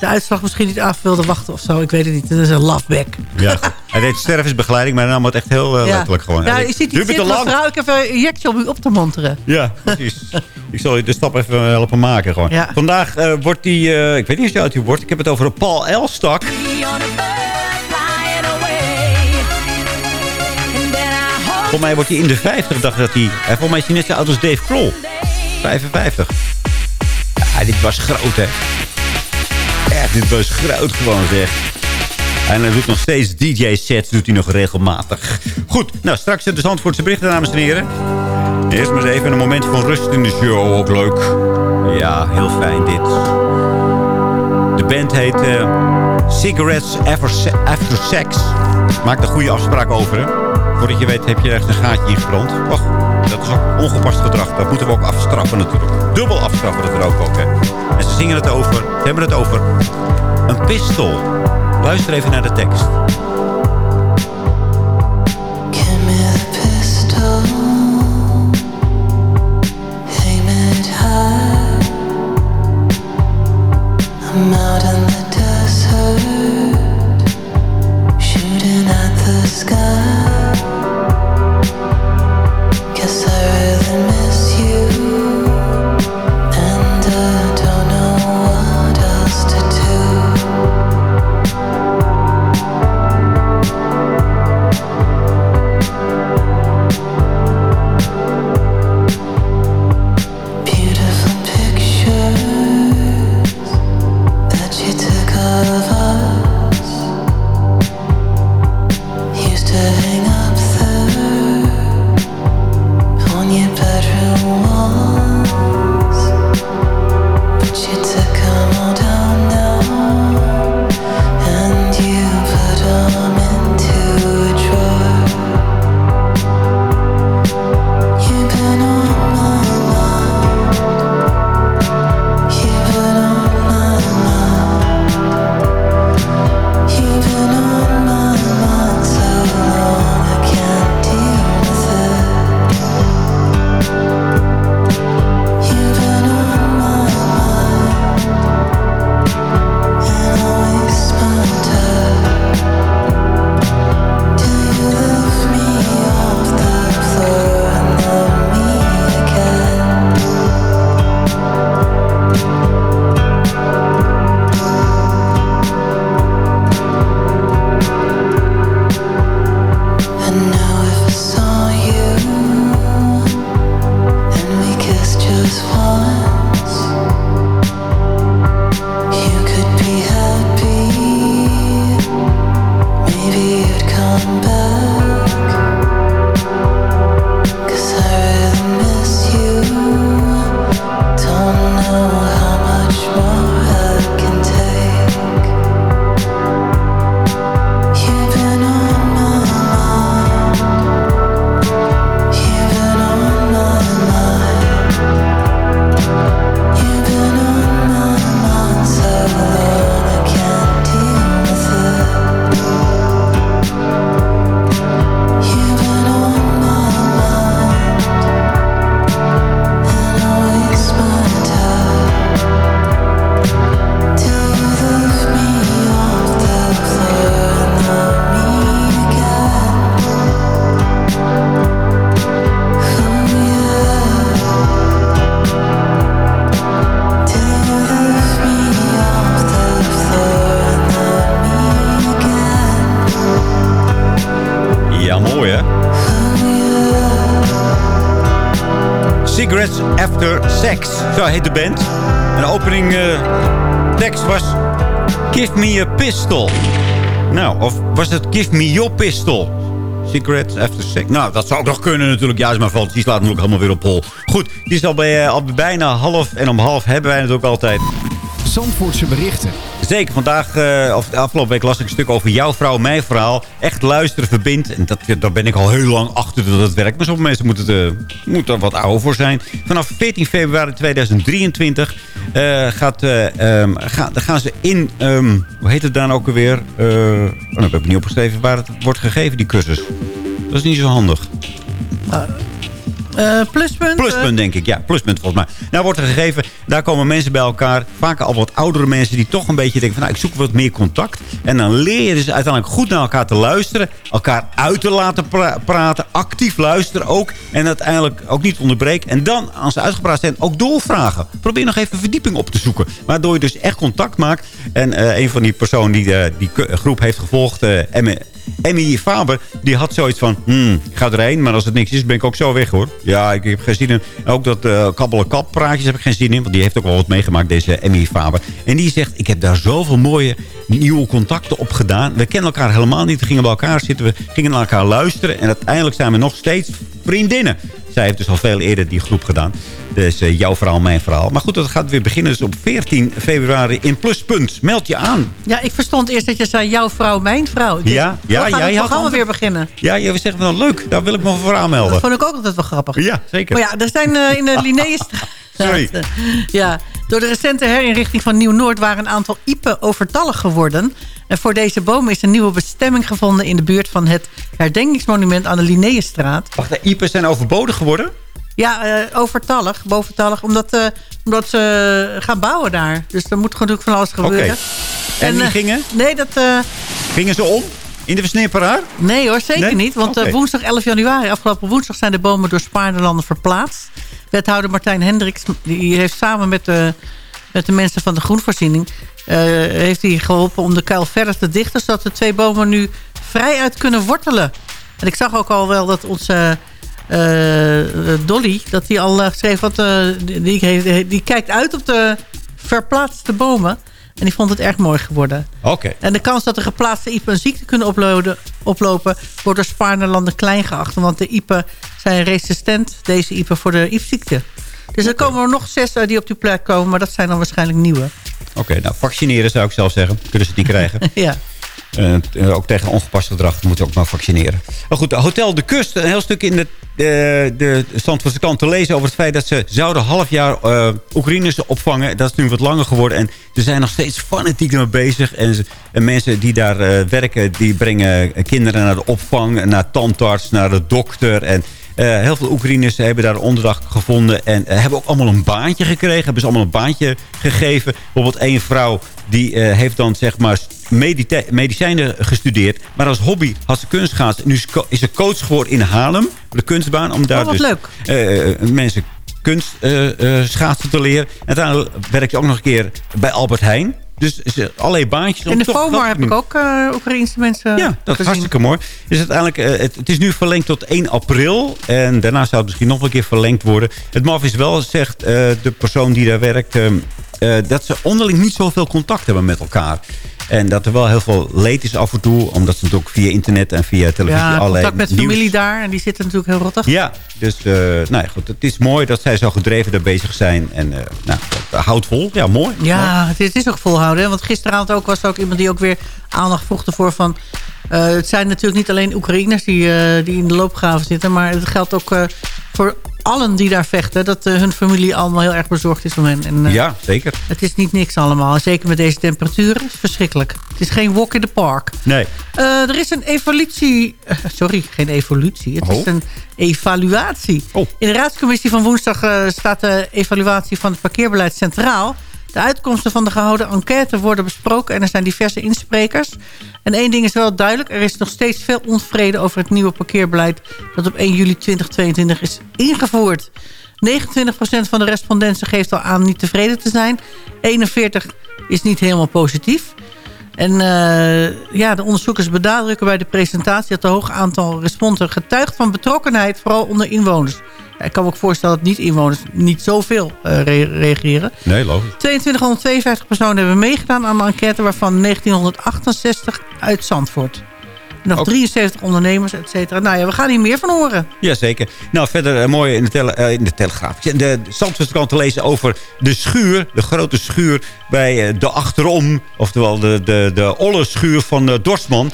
de uitslag misschien niet af wilde wachten of zo. Ik weet het niet. Dat is een loveback. Ja, goed. hij deed stervensbegeleiding, maar dan nam het echt heel eh, letterlijk gewoon. Ja, Hij je ziet die vrouw. Ik heb een injectie om u op te monteren. Ja, precies. ik zal je de stap even helpen maken gewoon. Ja. Vandaag eh, wordt die, eh, ik weet niet hoe oud hij wordt. Ik heb het over Paul Elstak. Volgens mij wordt hij in de 50, dacht dat hij... En volgens mij is hij net zo oud als Dave Kroll. 55. Ja, dit was groot, hè. Echt, dit was groot gewoon, zeg. En hij doet nog steeds DJ-sets, doet hij nog regelmatig. Goed, nou, straks de Zandvoortse berichten, dames en heren. Eerst maar eens even een moment van rust in de show, ook leuk. Ja, heel fijn dit. De band heet eh, Cigarettes After, After Sex. Maak er goede afspraak over, hè. Voordat je weet heb je ergens een gaatje in. Och, dat is ongepast gedrag. Dat moeten we ook afstraffen natuurlijk. Dubbel afstraffen dat er ook ook, hè. En ze zingen het over, ze hebben het over een pistool. Luister even naar de tekst. I'm out in Ja, mooi hè? Cigarettes After Sex, zo heet de band. En de opening eh, tekst was... Give me a pistol. Nou, of was het Give me your pistol? Cigarettes After Sex. Nou, dat zou ook nog kunnen natuurlijk. Ja, is maar valt. Die slaat ook helemaal weer op hol. Goed, die is al, bij, eh, al bijna half. En om half hebben wij het ook altijd. Zandvoortse berichten. Zeker, vandaag, eh, of de afgelopen week las ik een stuk over jouw vrouw, mijn verhaal. Echt luisteren verbindt. En dat, daar ben ik al heel lang achter dat het werkt. Maar sommige mensen moeten, moeten er wat ouder voor zijn. Vanaf 14 februari 2023 eh, gaat, eh, ehm, gaan, ze in... ehm, hoe heet het dan ook alweer? Eh, oh, nou, heb ik niet opgeschreven waar het wordt gegeven, die cursus. Dat is niet zo handig. Eh, pluspunt? Pluspunt, denk ik. Ja, pluspunt volgens mij. Nou wordt er gegeven, daar komen mensen bij elkaar. Vaak al wat oudere mensen die toch een beetje denken van... nou, ik zoek wat meer contact. En dan leer je dus uiteindelijk goed naar elkaar te luisteren. Elkaar uit te laten pra- praten. Actief luisteren ook. En uiteindelijk ook niet onderbreken. En dan, als ze uitgepraat zijn, ook doorvragen. Probeer nog even verdieping op te zoeken. Waardoor je dus echt contact maakt. En eh, een van die personen die eh, die groep heeft gevolgd... Emmy Faber, die had zoiets van... Hmm, ik ga erheen, maar als het niks is, ben ik ook zo weg, hoor. Ja, ik heb geen zin in. Ook dat uh, kabbelen kap praatjes heb ik geen zin in. Want die heeft ook wel wat meegemaakt, deze Emmy Faber. En die zegt, ik heb daar zoveel mooie nieuwe contacten op gedaan. We kennen elkaar helemaal niet. We gingen bij elkaar zitten, we gingen naar elkaar luisteren. En uiteindelijk zijn we nog steeds vriendinnen. Zij heeft dus al veel eerder die groep gedaan. Dus eh, jouw verhaal, mijn verhaal. Maar goed, dat gaat weer beginnen dus op 14 februari in Pluspunt. Meld je aan. Ja, ik verstond eerst dat je zei jouw vrouw, mijn vrouw. Ja, dacht, ja, we gaan weer beginnen. Ja, je zegt wel leuk. Daar wil ik me voor aanmelden. Dat vond ik ook altijd wel grappig. Ja, zeker. Maar ja, er zijn eh, in de Linnaeusstraat... Sorry. Ja, door de recente herinrichting van Nieuw-Noord... waren een aantal iepen overtallig geworden. En voor deze bomen is een nieuwe bestemming gevonden... in de buurt van het herdenkingsmonument aan de Linnaeusstraat. Wacht, de iepen zijn overbodig geworden? Ja, eh, overtallig, boventallig. Omdat, eh, omdat ze gaan bouwen daar. Dus er moet natuurlijk van alles gebeuren. Oké. En die eh, gingen? Nee, dat... Gingen ze om? In de versnipperaar? Nee hoor, zeker Nee? niet. Want eh, woensdag 11 januari, afgelopen woensdag... zijn de bomen door Spaarderlanden verplaatst. Wethouder Martijn Hendricks die heeft samen met de, met de mensen van de groenvoorziening... eh, heeft hij geholpen om de kuil verder te dichten... zodat de twee bomen nu vrij uit kunnen wortelen. En ik zag ook al wel dat onze... eh, Dolly, dat die al schreef... Wat, die, die, die kijkt uit op de verplaatste bomen... En die vond het erg mooi geworden. Oké. En de kans dat de geplaatste iepen een ziekte kunnen oplopen, oplopen... wordt door Spaarnerlanden klein geacht. Want de iepen zijn resistent, deze iepen, voor de iepziekte. Dus er komen er nog zes eh, die op die plek komen... maar dat zijn dan waarschijnlijk nieuwe. Oké, nou vaccineren zou ik zelf zeggen. Kunnen ze niet krijgen. ja. Uh, ook tegen ongepast gedrag moeten ook maar vaccineren. Maar goed, Hotel de Kust. Een heel stuk in de, de, de stand van de kant te lezen over het feit dat ze zouden half jaar uh, Oekraïners opvangen. Dat is nu wat langer geworden. En ze zijn nog steeds fanatiek mee bezig. En, mensen die daar werken, die brengen kinderen naar de opvang, naar tandarts, naar de dokter. En heel veel Oekraïners hebben daar onderdak gevonden. En hebben ook allemaal een baantje gekregen. Hebben ze allemaal een baantje gegeven. Bijvoorbeeld één vrouw die uh, heeft dan zeg maar medicijnen gestudeerd. Maar als hobby had ze kunstgaats. Nu is ze coach geworden in Haarlem. De kunstbaan. Om daar oh, wat dus leuk. mensen kunst schaatsen te leren. En uiteindelijk werkt ze ook nog een keer bij Albert Heijn. Dus allerlei baantjes. In de FOMAR heb ik ook uh, Oekraïnse mensen Ja, dat is hartstikke mooi. Dus uiteindelijk, uh, het, het, is nu verlengd tot 1 april. En daarna zou het misschien nog een keer verlengd worden. Het maf is wel, zegt uh, de persoon die daar werkt... dat ze onderling niet zoveel contact hebben met elkaar. En dat er wel heel veel leed is af en toe. Omdat ze natuurlijk via internet en via televisie ja, allerlei contact met nieuws... familie daar. En die zitten natuurlijk heel rottig. Ja, dus uh, nou ja, goed, het is mooi dat zij zo gedreven daar bezig zijn. En uh, nou, houdt vol. Ja, mooi. Ja, mooi. Het, is, het is ook volhouden. Hè? Want gisteravond ook was er ook iemand die ook weer aandacht vroeg ervoor van... Uh, het zijn natuurlijk niet alleen Oekraïners die, die in de loopgraven zitten. Maar het geldt ook voor allen die daar vechten... dat uh, hun familie allemaal heel erg bezorgd is om hen. En, uh, ja, zeker. Het is niet niks allemaal. Zeker met deze temperaturen. Het is verschrikkelijk. Het is geen walk in the park. Nee. Uh, er is een evolutie... sorry, geen evolutie. Het oh. is een evaluatie. Oh. In de raadscommissie van woensdag staat de evaluatie van het parkeerbeleid centraal. De uitkomsten van de gehouden enquête worden besproken... en er zijn diverse insprekers. En één ding is wel duidelijk. Er is nog steeds veel onvrede over het nieuwe parkeerbeleid... dat op 1 juli 2022 is ingevoerd. 29% van de respondenten geeft al aan niet tevreden te zijn. 41% is niet helemaal positief. En eh, ja, de onderzoekers benadrukken bij de presentatie... dat een hoog aantal respondenten getuigt van betrokkenheid... vooral onder inwoners. Ik kan me ook voorstellen dat niet-inwoners niet zoveel uh, re reageren. Nee, logisch. 2252 personen hebben meegedaan aan de enquête... waarvan 1968 uit Zandvoort. Nog Ook. 73 ondernemers, et cetera. Nou ja, we gaan hier meer van horen. Jazeker. Nou, verder eh, mooi in de, tele, eh, in de Telegraaf. De, de Zandvoortse te lezen over de schuur. De grote schuur bij de Achterom. Oftewel de, de, de olle schuur van Dorsman.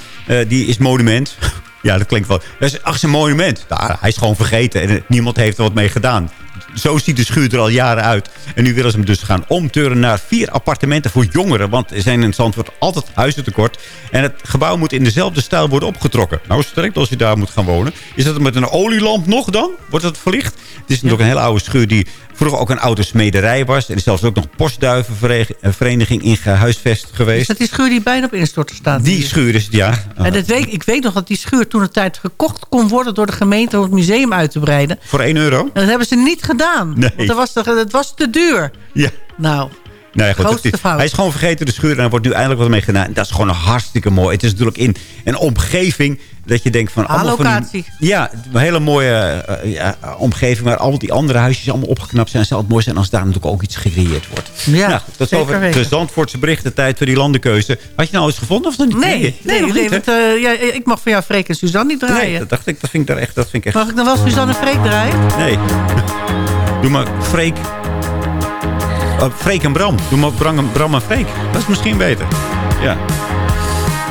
Die is monument. ja, dat klinkt wel. Dat is, ach, zijn monument. Nou, hij is gewoon vergeten. En niemand heeft er wat mee gedaan. Zo ziet de schuur er al jaren uit. En nu willen ze hem dus gaan omturnen naar vier appartementen voor jongeren. Want er zijn in Zandvoort altijd huizentekort. En het gebouw moet in dezelfde stijl worden opgetrokken. Nou, sterk als je daar moet gaan wonen. Is dat met een olielamp nog dan? Wordt dat verlicht? Het is natuurlijk een hele oude schuur die vroeger ook een oude smederij was. Er is zelfs ook nog een postduivenvereniging in gehuisvest Is geweest. dat die schuur die bijna op instorten staat? Die schuur is het, ja. En dat weet, ik weet nog dat die schuur toen de tijd gekocht kon worden... door de gemeente om het museum uit te breiden. Voor 1 euro? En dat hebben ze niet gedaan. Nee. Want dat was, te, dat was te duur. Ja. Nou, Nou ja, goed, is- hij is gewoon vergeten de schuur en er wordt nu eindelijk wat mee gedaan. En dat is gewoon hartstikke mooi. Het is natuurlijk in een omgeving dat je denkt van... allemaal van ja, een hele mooie eh, ja, omgeving waar al die andere huisjes allemaal opgeknapt zijn. Zou het mooi zijn als daar natuurlijk ook iets gecreëerd wordt. Ja, nou, goed, dat is over weten. de Zandvoortse berichten tijd voor die landenkeuze. Had je nou eens gevonden of nog niet? nee, nee, nee, nog nee, niet, want, eh, ja, ik mag van jou Freek en Suzanne niet draaien. Nee, dat dacht ik. Dat vind ik, daar echt, dat vind ik echt... Mag ik dan wel Suzanne en Freek draaien? Nee. Doe maar Freek. Oh, Freek en Bram. Doe maar Bram, Bram en Freek. Dat is misschien beter. Ja.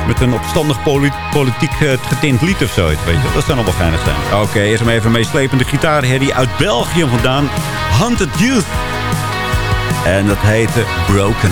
Met een opstandig poli- politiek eh, getint lied of zoiets. Weet je. Dat zou nog wel geinig zijn. Oké, eerst maar even een meeslepende gitaarherrie uit België vandaan. Hunted Youth. En dat heette Broken.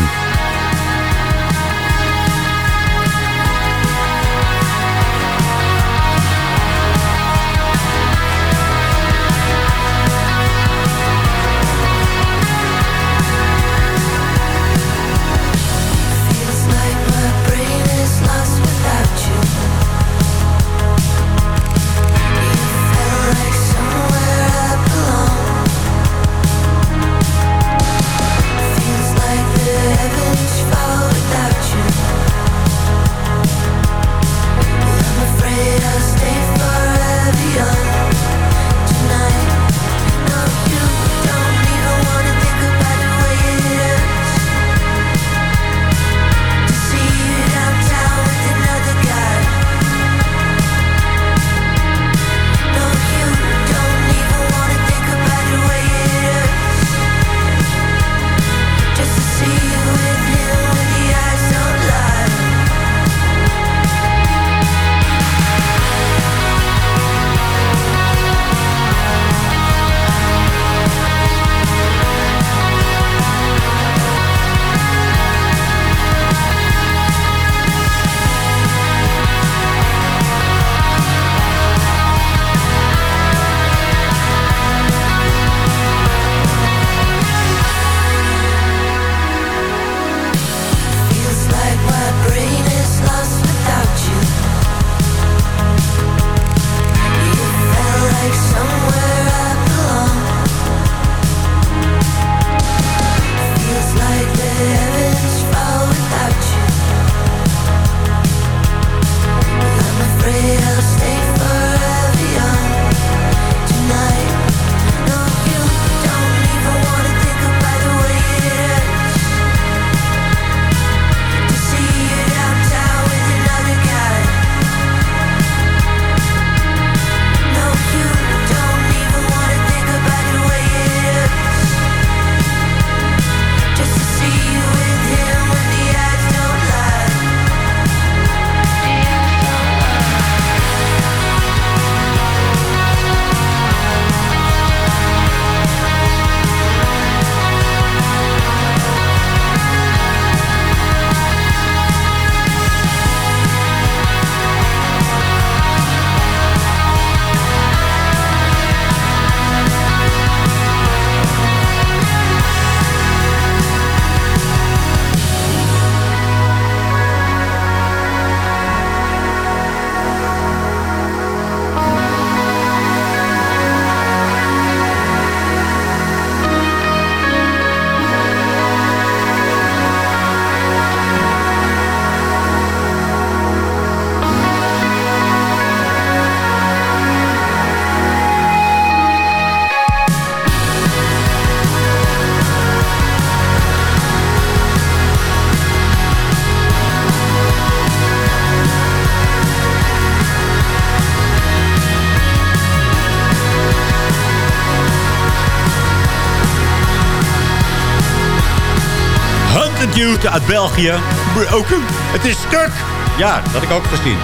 Uit België. Broken. Het is stuk. Ja, dat had ik ook gezien.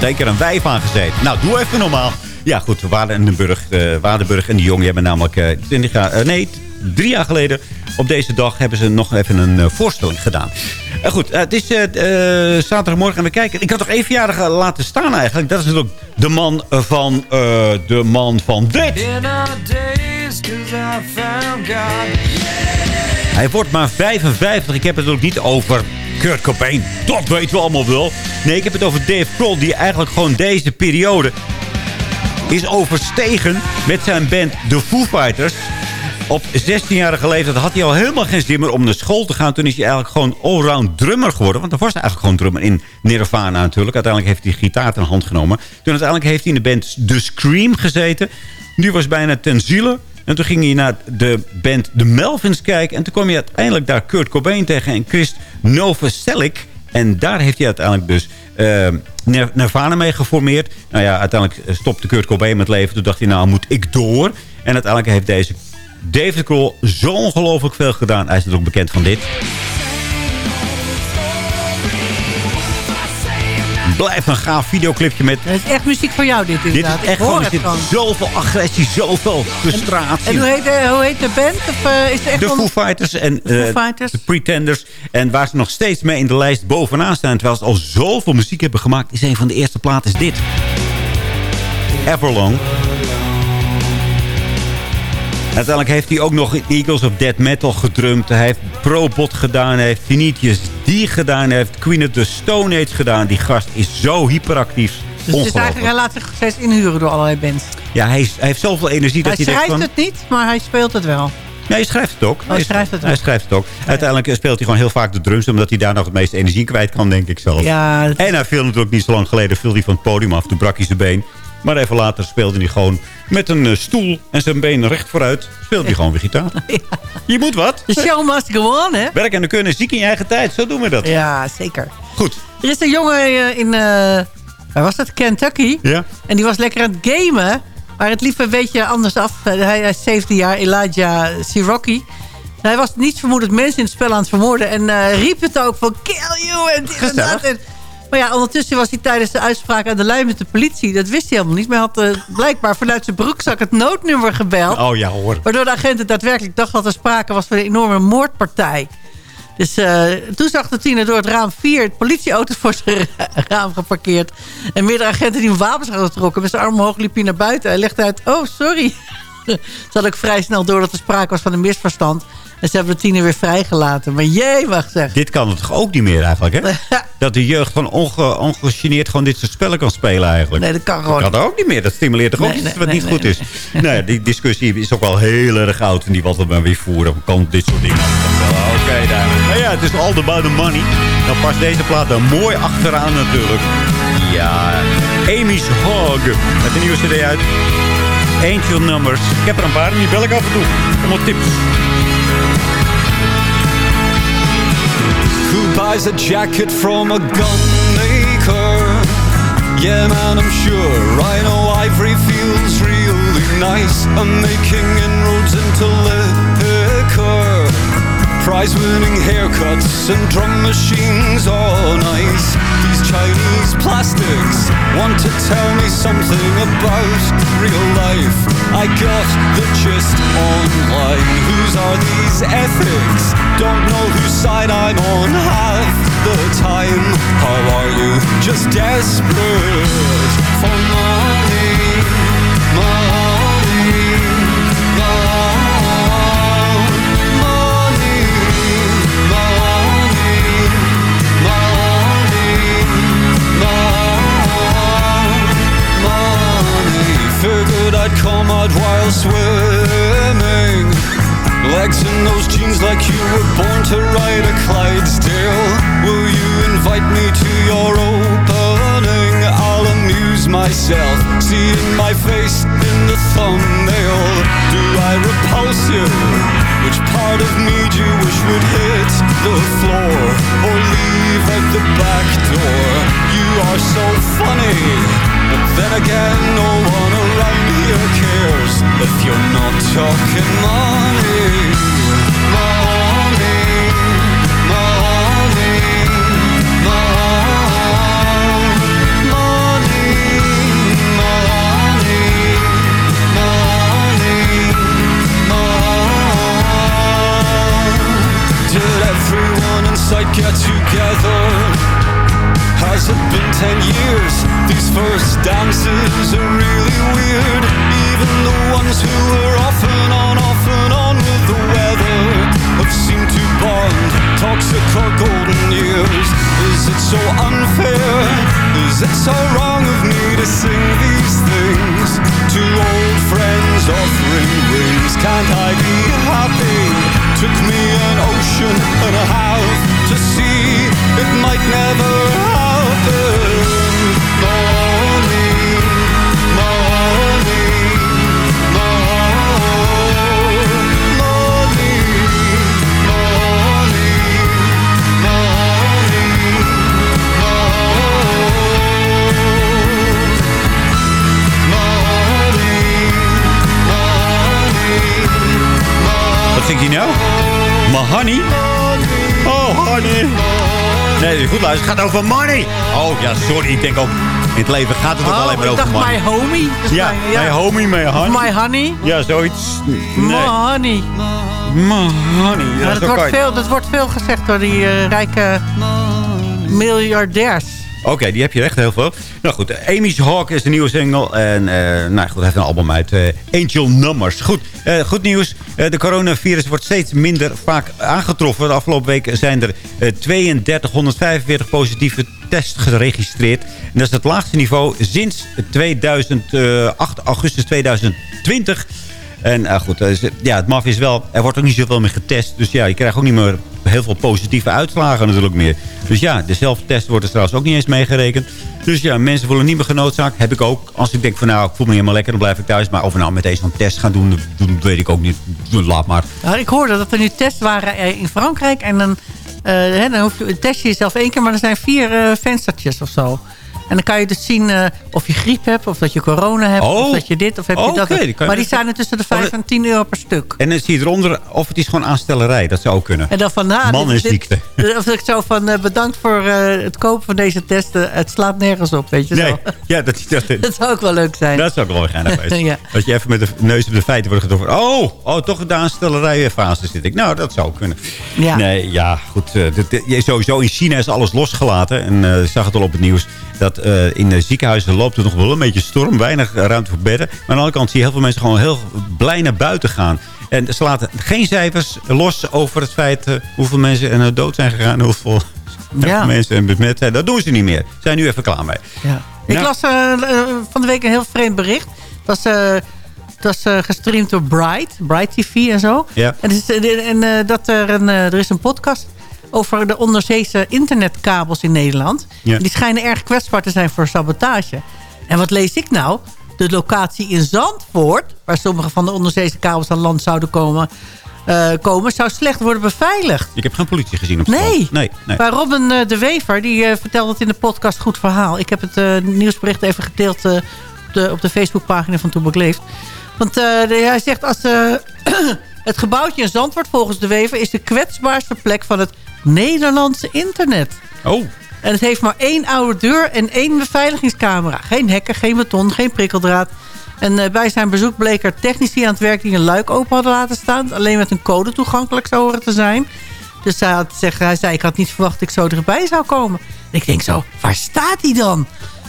Zeker een wijf aangezeten. Nou, doe even normaal. Ja, goed. Waardenburg, uh, Waardenburg en de jongen hebben namelijk uh, 20 jaar... Uh, nee, drie jaar geleden op deze dag hebben ze nog even een uh, voorstelling gedaan. Uh, goed, uh, het is zaterdagmorgen en we kijken. Ik had toch verjaardag laten staan eigenlijk. Dat is natuurlijk de man van, de man van dit. Hij wordt maar 55. Ik heb het ook niet over Kurt Cobain. Dat weten we allemaal wel. Nee, ik heb het over Dave Grohl. Die eigenlijk gewoon deze periode is overstegen met zijn band The Foo Fighters. Op 16-jarige leeftijd had hij al helemaal geen zin meer om naar school te gaan. Toen is hij eigenlijk gewoon allround drummer geworden. Want dan was hij eigenlijk gewoon drummer in Nirvana natuurlijk. Uiteindelijk heeft hij gitaar in hand genomen. Toen uiteindelijk heeft hij in de band The Scream gezeten. Nu was bijna ten ziele. En toen ging hij naar de band The Melvins kijken. En toen kwam hij uiteindelijk daar Kurt Cobain tegen en Chris Novoselic. En daar heeft hij uiteindelijk dus uh, Nirvana mee geformeerd. Nou ja, uiteindelijk stopte Kurt Cobain met leven. Toen dacht hij, nou moet ik door. En uiteindelijk heeft deze David Kroll zo ongelooflijk veel gedaan. Hij is natuurlijk bekend van dit. Blijf een gaaf videoclipje met... Het is echt muziek voor jou dit inderdaad. Dit is echt gewoon, zit zoveel agressie, zoveel frustratie. En, en hoe, heet de, hoe heet de band? Of, uh, is het echt de Foo Fighters en Foo Fighters. de Pretenders. En waar ze nog steeds mee in de lijst bovenaan staan... terwijl ze al zoveel muziek hebben gemaakt... is een van de eerste platen is dit. Everlong. Uiteindelijk heeft hij ook nog Eagles of Dead Metal gedrumd. Hij heeft Probot gedaan. Hij heeft Tinnitus D gedaan. Hij heeft Queen of the Stone Age gedaan. Die gast is zo hyperactief. Dus het is eigenlijk, hij laat zich steeds inhuren door allerlei bands. Ja, hij, hij heeft zoveel energie hij dat hij schrijft het niet, maar hij speelt het wel. Ja, hij schrijft het ook. Oh, hij schrijft het hij ook. schrijft het ook. Uiteindelijk speelt hij gewoon heel vaak de drums... omdat hij daar nog het meeste energie kwijt kan, denk ik zelf. Ja, En hij viel natuurlijk niet zo lang geleden... viel hij van het podium af, toen brak hij zijn been. Maar even later speelde hij gewoon met een uh, stoel en zijn benen recht vooruit. Speelde hij gewoon weer gitaar. Ja. Je moet wat. The show must go on, hè? Werk en de kunnen ziek in je eigen tijd. Zo doen we dat. Ja, zeker. Goed. Er is een jongen uh, in... Uh, waar was dat? Kentucky. Ja. En die was lekker aan het gamen. Maar het liep een beetje anders af. Hij, is 17 jaar, Elijah Sirocki. Hij was niet vermoedend mensen in het spel aan het vermoorden. En riep het ook van kill you en dit en dat. En, maar ja, ondertussen was hij tijdens de uitspraak aan de lijn met de politie. Dat wist hij helemaal niet. Maar hij had uh, blijkbaar vanuit zijn broekzak het noodnummer gebeld. Oh ja, hoor. Waardoor de agenten daadwerkelijk dachten dat er sprake was van een enorme moordpartij. Dus uh, toen zag de tiener door het raam vier politieauto's voor zijn raam geparkeerd. En meerdere agenten die een wapens hadden getrokken. Met zijn arm omhoog liep hij naar buiten. Hij legde uit, oh sorry. Ze had ook vrij snel door dat er sprake was van een misverstand. En ze hebben de tiener weer vrijgelaten. Maar jee, wacht zeg. Dit kan het toch ook niet meer eigenlijk, hè? dat de jeugd gewoon onge, ongegeneerd gewoon dit soort spellen kan spelen eigenlijk. Nee, dat kan gewoon Dat kan ook niet meer. Dat stimuleert toch ook nee, iets nee, wat nee, niet goed is. Nee, die discussie is ook wel heel erg oud. En die wat we maar weer voeren. Kan dit soort dingen. Oké, okay, daar. Maar ja, het is all about the money. Dan past deze plaat er mooi achteraan natuurlijk. Ja, Amy's Hog. Met een nieuwe cd uit. Angel Numbers. Ik heb er een paar en die bel ik af en toe. Allemaal tips. Buys a jacket from a gun maker? Yeah, man, I'm sure Rhino Ivory feels really nice. I'm making inroads into liquor. Prize-winning haircuts and drum machines, all nice. These Chinese plastics want to tell me something about real life. I got the gist online. Whose are these ethics? Don't know whose side I'm on half the time. How are you? Just desperate for money, I'd come out while swimming Legs in those jeans like you were born to ride a Clydesdale Will you invite me to your opening? I'll amuse myself Seeing my face in the thumbnail Do I repulse you? Which part of me do you wish would hit the floor? Or leave at the back door? You are so funny but then again, no one around here cares if you're not talking money. Money, money, money, money. money. Did everyone inside get together? Has it been ten years? These first dances are really weird Even the ones who were off and on, off and on with the weather Have seemed to bond, toxic or golden years Is it so unfair? Is it so wrong of me to sing these things? To old friends offering rings Can't I be happy? Took me an ocean and a half to see It might never Wat zingt hij nou? Mahoney? Oh, honey. Nee, goed luisteren. Het gaat over money. Oh, ja, sorry. Ik denk ook, in het leven gaat het ook Oh, alleen maar ik over dacht money. my homie. Dus Ja, mijn- my homie, my honey. My honey. Ja, zoiets. Nee. My honey. My honey. Ja, dat, wordt veel, dat wordt veel gezegd door die eh, rijke miljardairs. Oké, die heb je echt heel veel. Nou goed, Amy's Hawk is de nieuwe single. En eh nou goed, heeft een album uit eh, Angel Numbers. Goed, eh, goed nieuws. De coronavirus wordt steeds minder vaak aangetroffen. De afgelopen week zijn er eh 3245 positieve tests geregistreerd. Dat is het laagste niveau sinds 2008, augustus 2020. En eh, goed, eh, ja, het maf is wel, er wordt ook niet zoveel meer getest. Dus ja, je krijgt ook niet meer heel veel positieve uitslagen natuurlijk meer. Dus ja, de zelftest wordt er trouwens ook niet eens meegerekend. Dus ja, mensen voelen niet meer genoodzaakt. Heb ik ook. Als ik denk van nou, ik voel me helemaal lekker, dan blijf ik thuis. Maar of we nou meteen zo'n test gaan doen, dat weet ik ook niet. Laat maar. Nou, ik hoorde dat er nu tests waren eh, in Frankrijk. En dan, hè, dan hoef je, test je jezelf één keer, maar er zijn vier venstertjes of zo. En dan kan je dus zien eh, of je griep hebt, of dat je corona hebt, Oh. of dat je dit, of heb je Oh, dat. die maar die dus- zijn er tussen de 5 en 10 euro per stuk. En dan zie je eronder of het is gewoon aanstellerij. Dat zou ook kunnen. En dan van, nou, dit- Mannenziekte. dit- Of ik zo van, eh, bedankt voor eh, het kopen van deze testen. Het slaat nergens op, weet je Nee, zo. ja, dat, dat, Dat zou ook wel leuk zijn. Dat zou ook wel wezen. Ja. Dat je even met de neus op de feiten wordt getroffen. Oh, oh toch de aanstellerijfase zit ik. Nou, dat zou kunnen. Ja. Nee, ja, goed. eh, dit- sowieso in China is alles losgelaten. En eh, zag het al op het nieuws. Dat eh, in de ziekenhuizen loopt er nog wel een beetje storm. Weinig ruimte voor bedden. Maar aan de andere kant zie je heel veel mensen gewoon heel blij naar buiten gaan. En ze laten geen cijfers los over het feit eh, hoeveel mensen er dood zijn gegaan. Hoeveel Ja. mensen besmet zijn. Dat doen ze niet meer. Ze zijn nu even klaar mee. Ja. Ik Nou. las eh, van de week een heel vreemd bericht. Het was, het was gestreamd door Bright, Bright TV en zo. Ja. En, het en dat er, een, er is een podcast over de onderzeese internetkabels in Nederland. Ja. Die schijnen erg kwetsbaar te zijn voor sabotage. En wat lees ik nou? De locatie in Zandvoort, waar sommige van de onderzeese kabels aan land zouden komen, eh, komen zou slecht worden beveiligd. Ik heb geen politie gezien op Nee. Nee, nee. Maar Robin eh, de Wever, die eh, vertelt het in de podcast Goed Verhaal. Ik heb het nieuwsbericht even gedeeld op de, op de Facebookpagina van Toebak Leeft. Want de- hij zegt, als het gebouwtje in Zandvoort volgens de Wever... is de kwetsbaarste plek van het Nederlandse internet. Oh. En het heeft maar één oude deur en één beveiligingscamera. Geen hekken, geen beton, geen prikkeldraad. En eh, bij zijn bezoek bleek er technici aan het werk die een luik open hadden laten staan. Alleen met een code toegankelijk zou horen te zijn. Dus hij, had zeg, hij zei, ik had niet verwacht dat ik zo erbij zou komen. En ik denk zo, waar staat hij dan?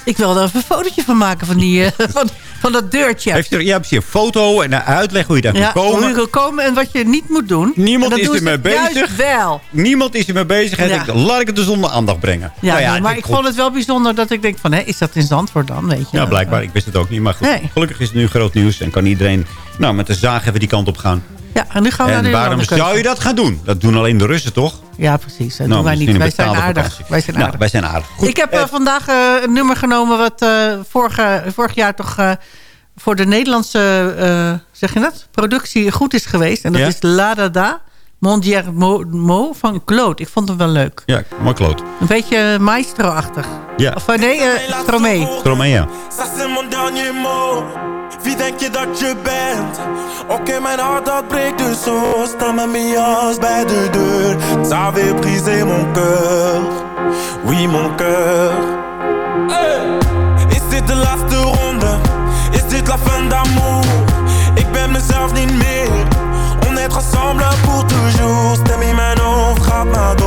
Ik wil er even een fotootje van maken van, die, eh, van, van dat deurtje. Heeft er, ja, precies een foto en een uitleg hoe je daar ja, kan komen. hoe je kan komen en wat je niet moet doen. Niemand En is ermee bezig. Juist wel. Niemand is ermee bezig. Hij Ja. denkt, laat ik het dus onder aandacht brengen. Ja, Nou nee, maar ik vond het wel bijzonder dat ik denk van... Hè, is dat in Zandvoort dan? Weet je? Ja, blijkbaar. Ik wist het ook niet. Maar goed, Nee. gelukkig is het nu groot nieuws. En kan iedereen nou, met de zaag even die kant op gaan. Ja, en nu gaan we naar En de waarom zou je dat gaan doen? Dat doen alleen de Russen, toch? Ja, precies. Dat Nou, doen wij niet. Wij zijn aardig. Wij zijn Nou, aardig. wij zijn aardig. Goed, ik heb eh, eh, vandaag eh, een nummer genomen... wat eh, vorige, vorig jaar toch eh, voor de Nederlandse eh, zeg je dat? productie goed is geweest. En dat Ja? is La Da Da Mondier Mo, Mo van Claude. Ik vond hem wel leuk. Ja, mooi kloot. Een beetje maestro-achtig. Ja. Of nee, uh, Stromae. Stromae, ja. Wie denk je dat je bent? Oké, mijn hart dat breekt dus zo. Sta met bij de deur. Ça avait brisé mon cœur. Oui, mon cœur. Is dit de laatste ronde? Is dit la fin d'amour? Ik ben mezelf niet meer. On est ensemble pour toujours. Stem in mijn hoofd gaat maar door.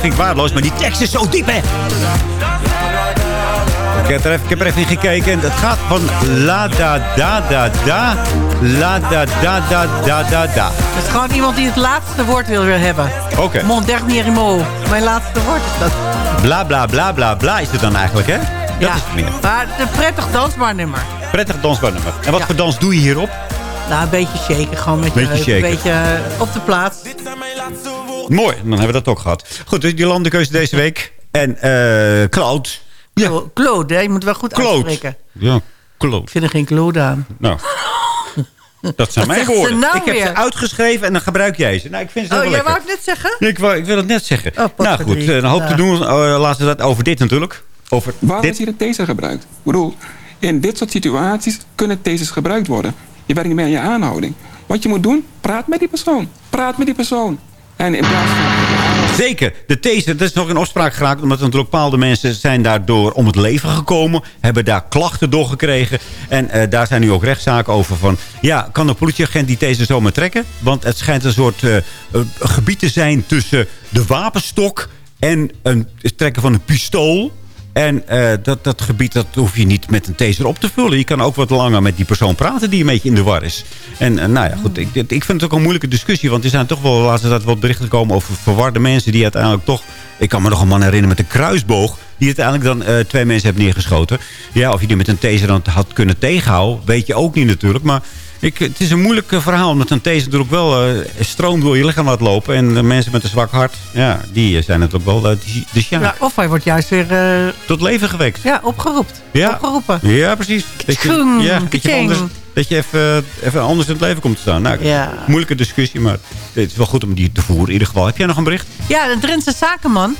vind ik waardeloos, maar die tekst is zo diep, hè? Ik heb, er even, ik heb er even in gekeken. en Het gaat van la da da da da. La da da da da da da. Het is gewoon iemand die het laatste woord wil hebben. Oké. Mon dernier mot. Mijn laatste woord is dat. Bla bla bla bla bla is het dan eigenlijk, hè? Dat ja. is het meer. Maar een prettig dansbaar nummer. Prettig dansbaar nummer. En wat Ja. voor dans doe je hierop? Nou, een beetje shaken. Gewoon met je Beetje heup, Een beetje eh, op de plaats. Mooi, dan hebben we dat ook gehad. Goed, dus die landenkeuze deze week. En eh Cloud. Ja. Claude, hè? je moet wel goed Claude. uitspreken. Ja, Cloud. Ik vind er geen Claude aan. Nou, dat zijn Wat mijn woorden. nou ik heb weer? ze uitgeschreven en dan gebruik jij ze. Nou, ik vind ze Oh, wel jij lekker. wou het net zeggen? Nee, ik, wou, ik wil het net zeggen. Oh, nou goed, eh, een hoop te doen. Uh, laten we dat over dit natuurlijk. Over Waarom dit. is hier een taser gebruikt? Ik bedoel, in dit soort situaties kunnen tasers gebruikt worden. Je werkt niet meer aan je aanhouding. Wat je moet doen, praat met die persoon. Praat met die persoon. En in plaats van... Zeker. De taser, dat is nog in opspraak geraakt... omdat natuurlijk bepaalde mensen zijn daardoor om het leven gekomen. Hebben daar klachten door gekregen. En eh, daar zijn nu ook rechtszaken over van... ja, kan een politieagent die taser zomaar trekken? Want het schijnt een soort eh, gebied te zijn tussen de wapenstok... en een, het trekken van een pistool... En eh, dat, dat gebied dat hoef je niet met een taser op te vullen. Je kan ook wat langer met die persoon praten die een beetje in de war is. En eh, nou ja, goed. Ik, ik vind het ook een moeilijke discussie. Want er zijn toch wel laatst tijd wat berichten gekomen over verwarde mensen die uiteindelijk toch... Ik kan me nog een man herinneren met een kruisboog. Die uiteindelijk dan eh, twee mensen heeft neergeschoten. Ja, of je die met een taser dan had kunnen tegenhouden. Weet je ook niet natuurlijk. Maar ik, het is een moeilijk eh, verhaal. Omdat een taser natuurlijk wel eh, stroom door je lichaam laat lopen. En de mensen met een zwak hart, ja, die eh, zijn natuurlijk wel uh, de, de sjaak. Ja, of hij wordt juist weer Tot leven gewekt. ja, opgeroepen. Ja. Opgeroepen. Ja, precies. Dat je, ja, dat je, anders, dat je even, even anders in het leven komt te staan. Nou, Ja. Moeilijke discussie, maar het is wel goed om die te voeren in ieder geval. Heb jij nog een bericht? Ja, de Drentse zakenman...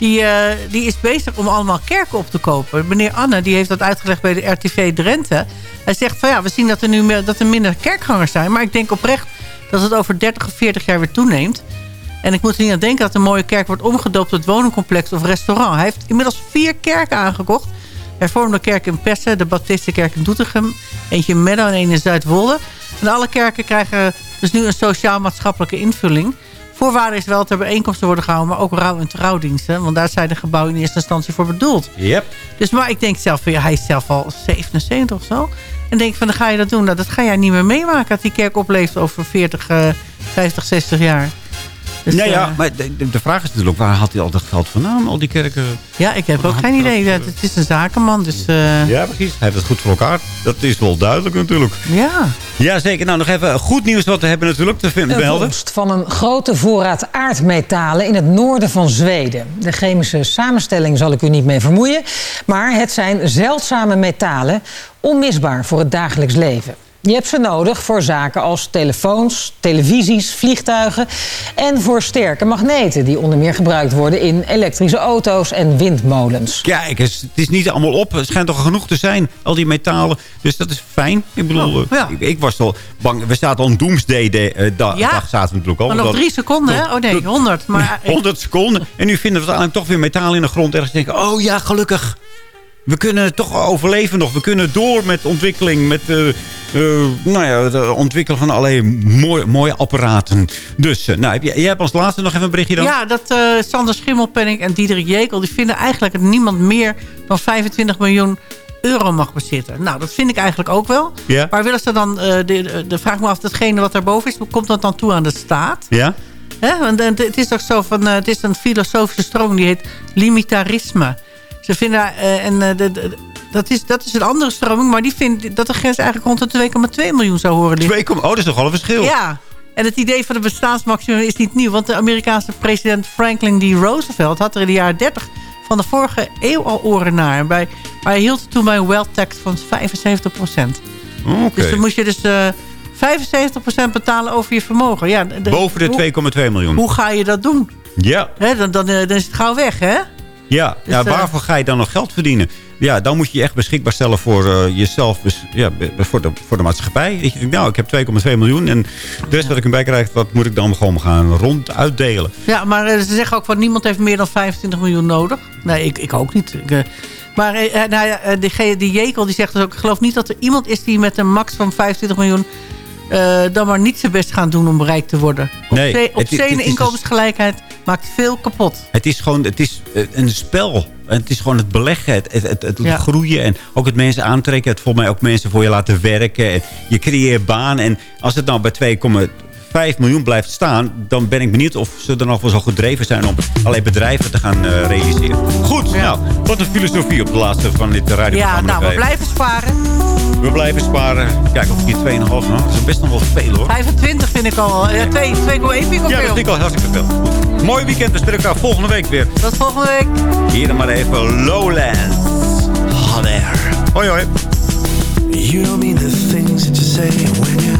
Die, eh, die is bezig om allemaal kerken op te kopen. Meneer Anne die heeft dat uitgelegd bij de RTV Drenthe. Hij zegt van ja, we zien dat er nu meer, dat er minder kerkgangers zijn. Maar ik denk oprecht dat het over 30 of 40 jaar weer toeneemt. En ik moet er niet aan denken dat een mooie kerk wordt omgedoopt tot woningcomplex of restaurant. Hij heeft inmiddels vier kerken aangekocht. Hervormde kerk in Pessen, de Baptistenkerk in Doetinchem, eentje in Meddo en één in Zuidwolde. En alle kerken krijgen dus nu een sociaal-maatschappelijke invulling. Voorwaarde is wel dat er bijeenkomsten worden gehouden, maar ook rouw- en trouwdiensten. Want daar zijn de gebouwen in eerste instantie voor bedoeld. Yep. Dus maar ik denk zelf, ja, hij is zelf al 77 of zo. En denk van, dan ga je dat doen. Nou, dat ga jij niet meer meemaken dat die kerk opleeft over 40, eh 50, 60 jaar. Dus, nee, ja, eh, maar de, de- de vraag is natuurlijk, waar had hij al dat geld vandaan, al die kerken? ja, ik heb ook geen idee. Ja, Het is een zakenman, dus... eh, Ja, precies. Hij heeft het goed voor elkaar. Dat is wel duidelijk natuurlijk. ja. Ja, zeker. Nou, nog even goed nieuws wat we hebben natuurlijk te vinden. Een melden. vondst van een grote voorraad aardmetalen in het noorden van Zweden. De chemische samenstelling zal ik u niet mee vermoeien. Maar het zijn zeldzame metalen, onmisbaar voor het dagelijks leven. Je hebt ze nodig voor zaken als telefoons, televisies, vliegtuigen... en voor sterke magneten die onder meer gebruikt worden in elektrische auto's en windmolens. Kijk, eens, het is niet allemaal op. Het schijnt toch genoeg te zijn, al die metalen. Dus dat is fijn. Ik bedoel, Oh, ja. ik, ik was al bang. We zaten al een doomsday day, eh, da- Ja. dag zaten we natuurlijk al. Maar nog Dat- drie seconden, hè? Oh nee, 100. Maar 100 seconden. En nu vinden we uiteindelijk toch weer metaal in de grond. Ergens denken, oh ja, gelukkig. We kunnen toch overleven nog. We kunnen door met ontwikkeling. Met eh, eh, nou ja, het ontwikkelen van allerlei mooie, mooie apparaten. Dus, eh, nou, heb jij, jij hebt als laatste nog even een berichtje dan? Ja, dat eh, Sander Schimmelpenning en Diederik Jekel... die vinden eigenlijk dat niemand meer dan 25 miljoen euro mag bezitten. Nou, dat vind ik eigenlijk ook wel. Ja. Maar willen ze dan... eh, de, de, de vraag me af, datgene wat daarboven is... hoe komt dat dan toe aan de staat? Ja? Hè? Want eh, het is toch zo van... eh, het is een filosofische stroming die heet limitarisme. Ze vinden... eh, en, eh, de, de- dat, is, dat is een andere stroming, maar die vindt dat de grens eigenlijk rond de 2,2 miljoen zou horen liggen. 2, oh, dat is toch al een verschil. Ja, en het idee van het bestaansmaximum is niet nieuw. Want de Amerikaanse president Franklin D. Roosevelt had er in de jaren 30 van de vorige eeuw al oren naar. Bij, maar hij hield toen bij een wealth tax van 75 procent. Oké. Dus dan moest je dus eh 75 procent betalen over je vermogen. Ja, de- Boven de 2,2 miljoen. Hoe ga je dat doen? Ja. Dan, dan, dan is het gauw weg, hè? Ja, Dus, ja eh, waarvoor ga je dan nog geld verdienen? Ja, dan moet je je echt beschikbaar stellen voor eh, jezelf, bes- ja, voor, de, voor de maatschappij. Dat je denkt, nou, ik heb 2,2 miljoen en de rest wat ik erbij krijg, wat moet ik dan gewoon gaan rond uitdelen? Ja, maar eh, ze zeggen ook van niemand heeft meer dan 25 miljoen nodig. Nee, ik, ik ook niet. Ik, maar nou ja, die, die Jekel die zegt dus ook... ik geloof niet dat er iemand is die met een max van 25 miljoen... eh, dan maar niet zijn best gaan doen om bereikt te worden. Nee, Obscene is inkomensgelijkheid maakt veel kapot. Het is gewoon het is eh, een spel. Het is gewoon het beleggen, het, het, het, het Ja. groeien en ook het mensen aantrekken. Het volgens mij ook mensen voor je laten werken. En je creëert baan. En als het nou bij 2,5 miljoen blijft staan... dan ben ik benieuwd of ze er nog wel zo gedreven zijn... om allerlei bedrijven te gaan eh, realiseren. Goed, nou, wat een filosofie op de laatste van dit radio. Ja, nou, we blijven sparen. We blijven sparen. Kijk of ik hier 2,5 nou, dat is best nog wel veel hoor. 25 vind ik al. Ja, 2, 2,1 vind ik al Ja, dat vind ik al hartstikke veel. Goed. Mooi weekend, we spreken elkaar volgende week weer. Tot volgende week. Hier dan maar even Lowlands. Hot air. Hoi hoi. You don't mean the things that you say when you, when you,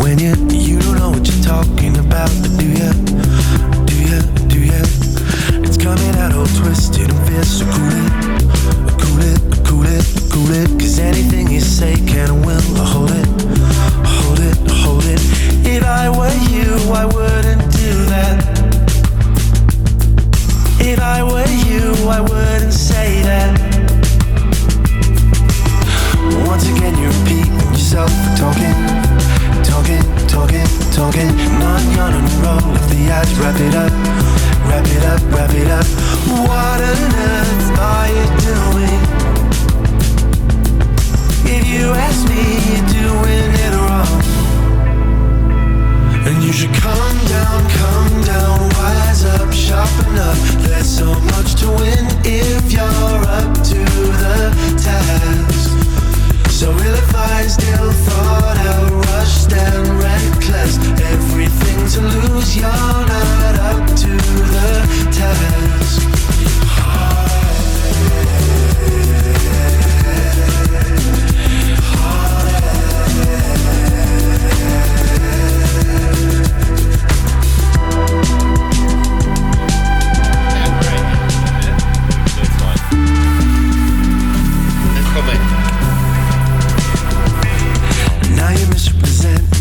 when you, you, don't know what you're talking about, but do ya, do ya, do ya? It's coming out all twisted and fierce, so cool it, cool it, cool it, cool it, cause anything you say can and will hold it, hold it, hold it. If I were you, I wouldn't do that. If I were you, I wouldn't say that. Once again, you're repeating yourself talking, talking, talking, talking. Not on a roll of the eyes. Wrap it up, wrap it up, wrap it up. What on earth are you doing? If you ask me, you're doing it wrong. And you should calm down, calm down, wise up, sharpen up. There's so much to win if you're up to the task. So ill if I still thought out, rushed and reckless. Everything to lose, you're not up to the task.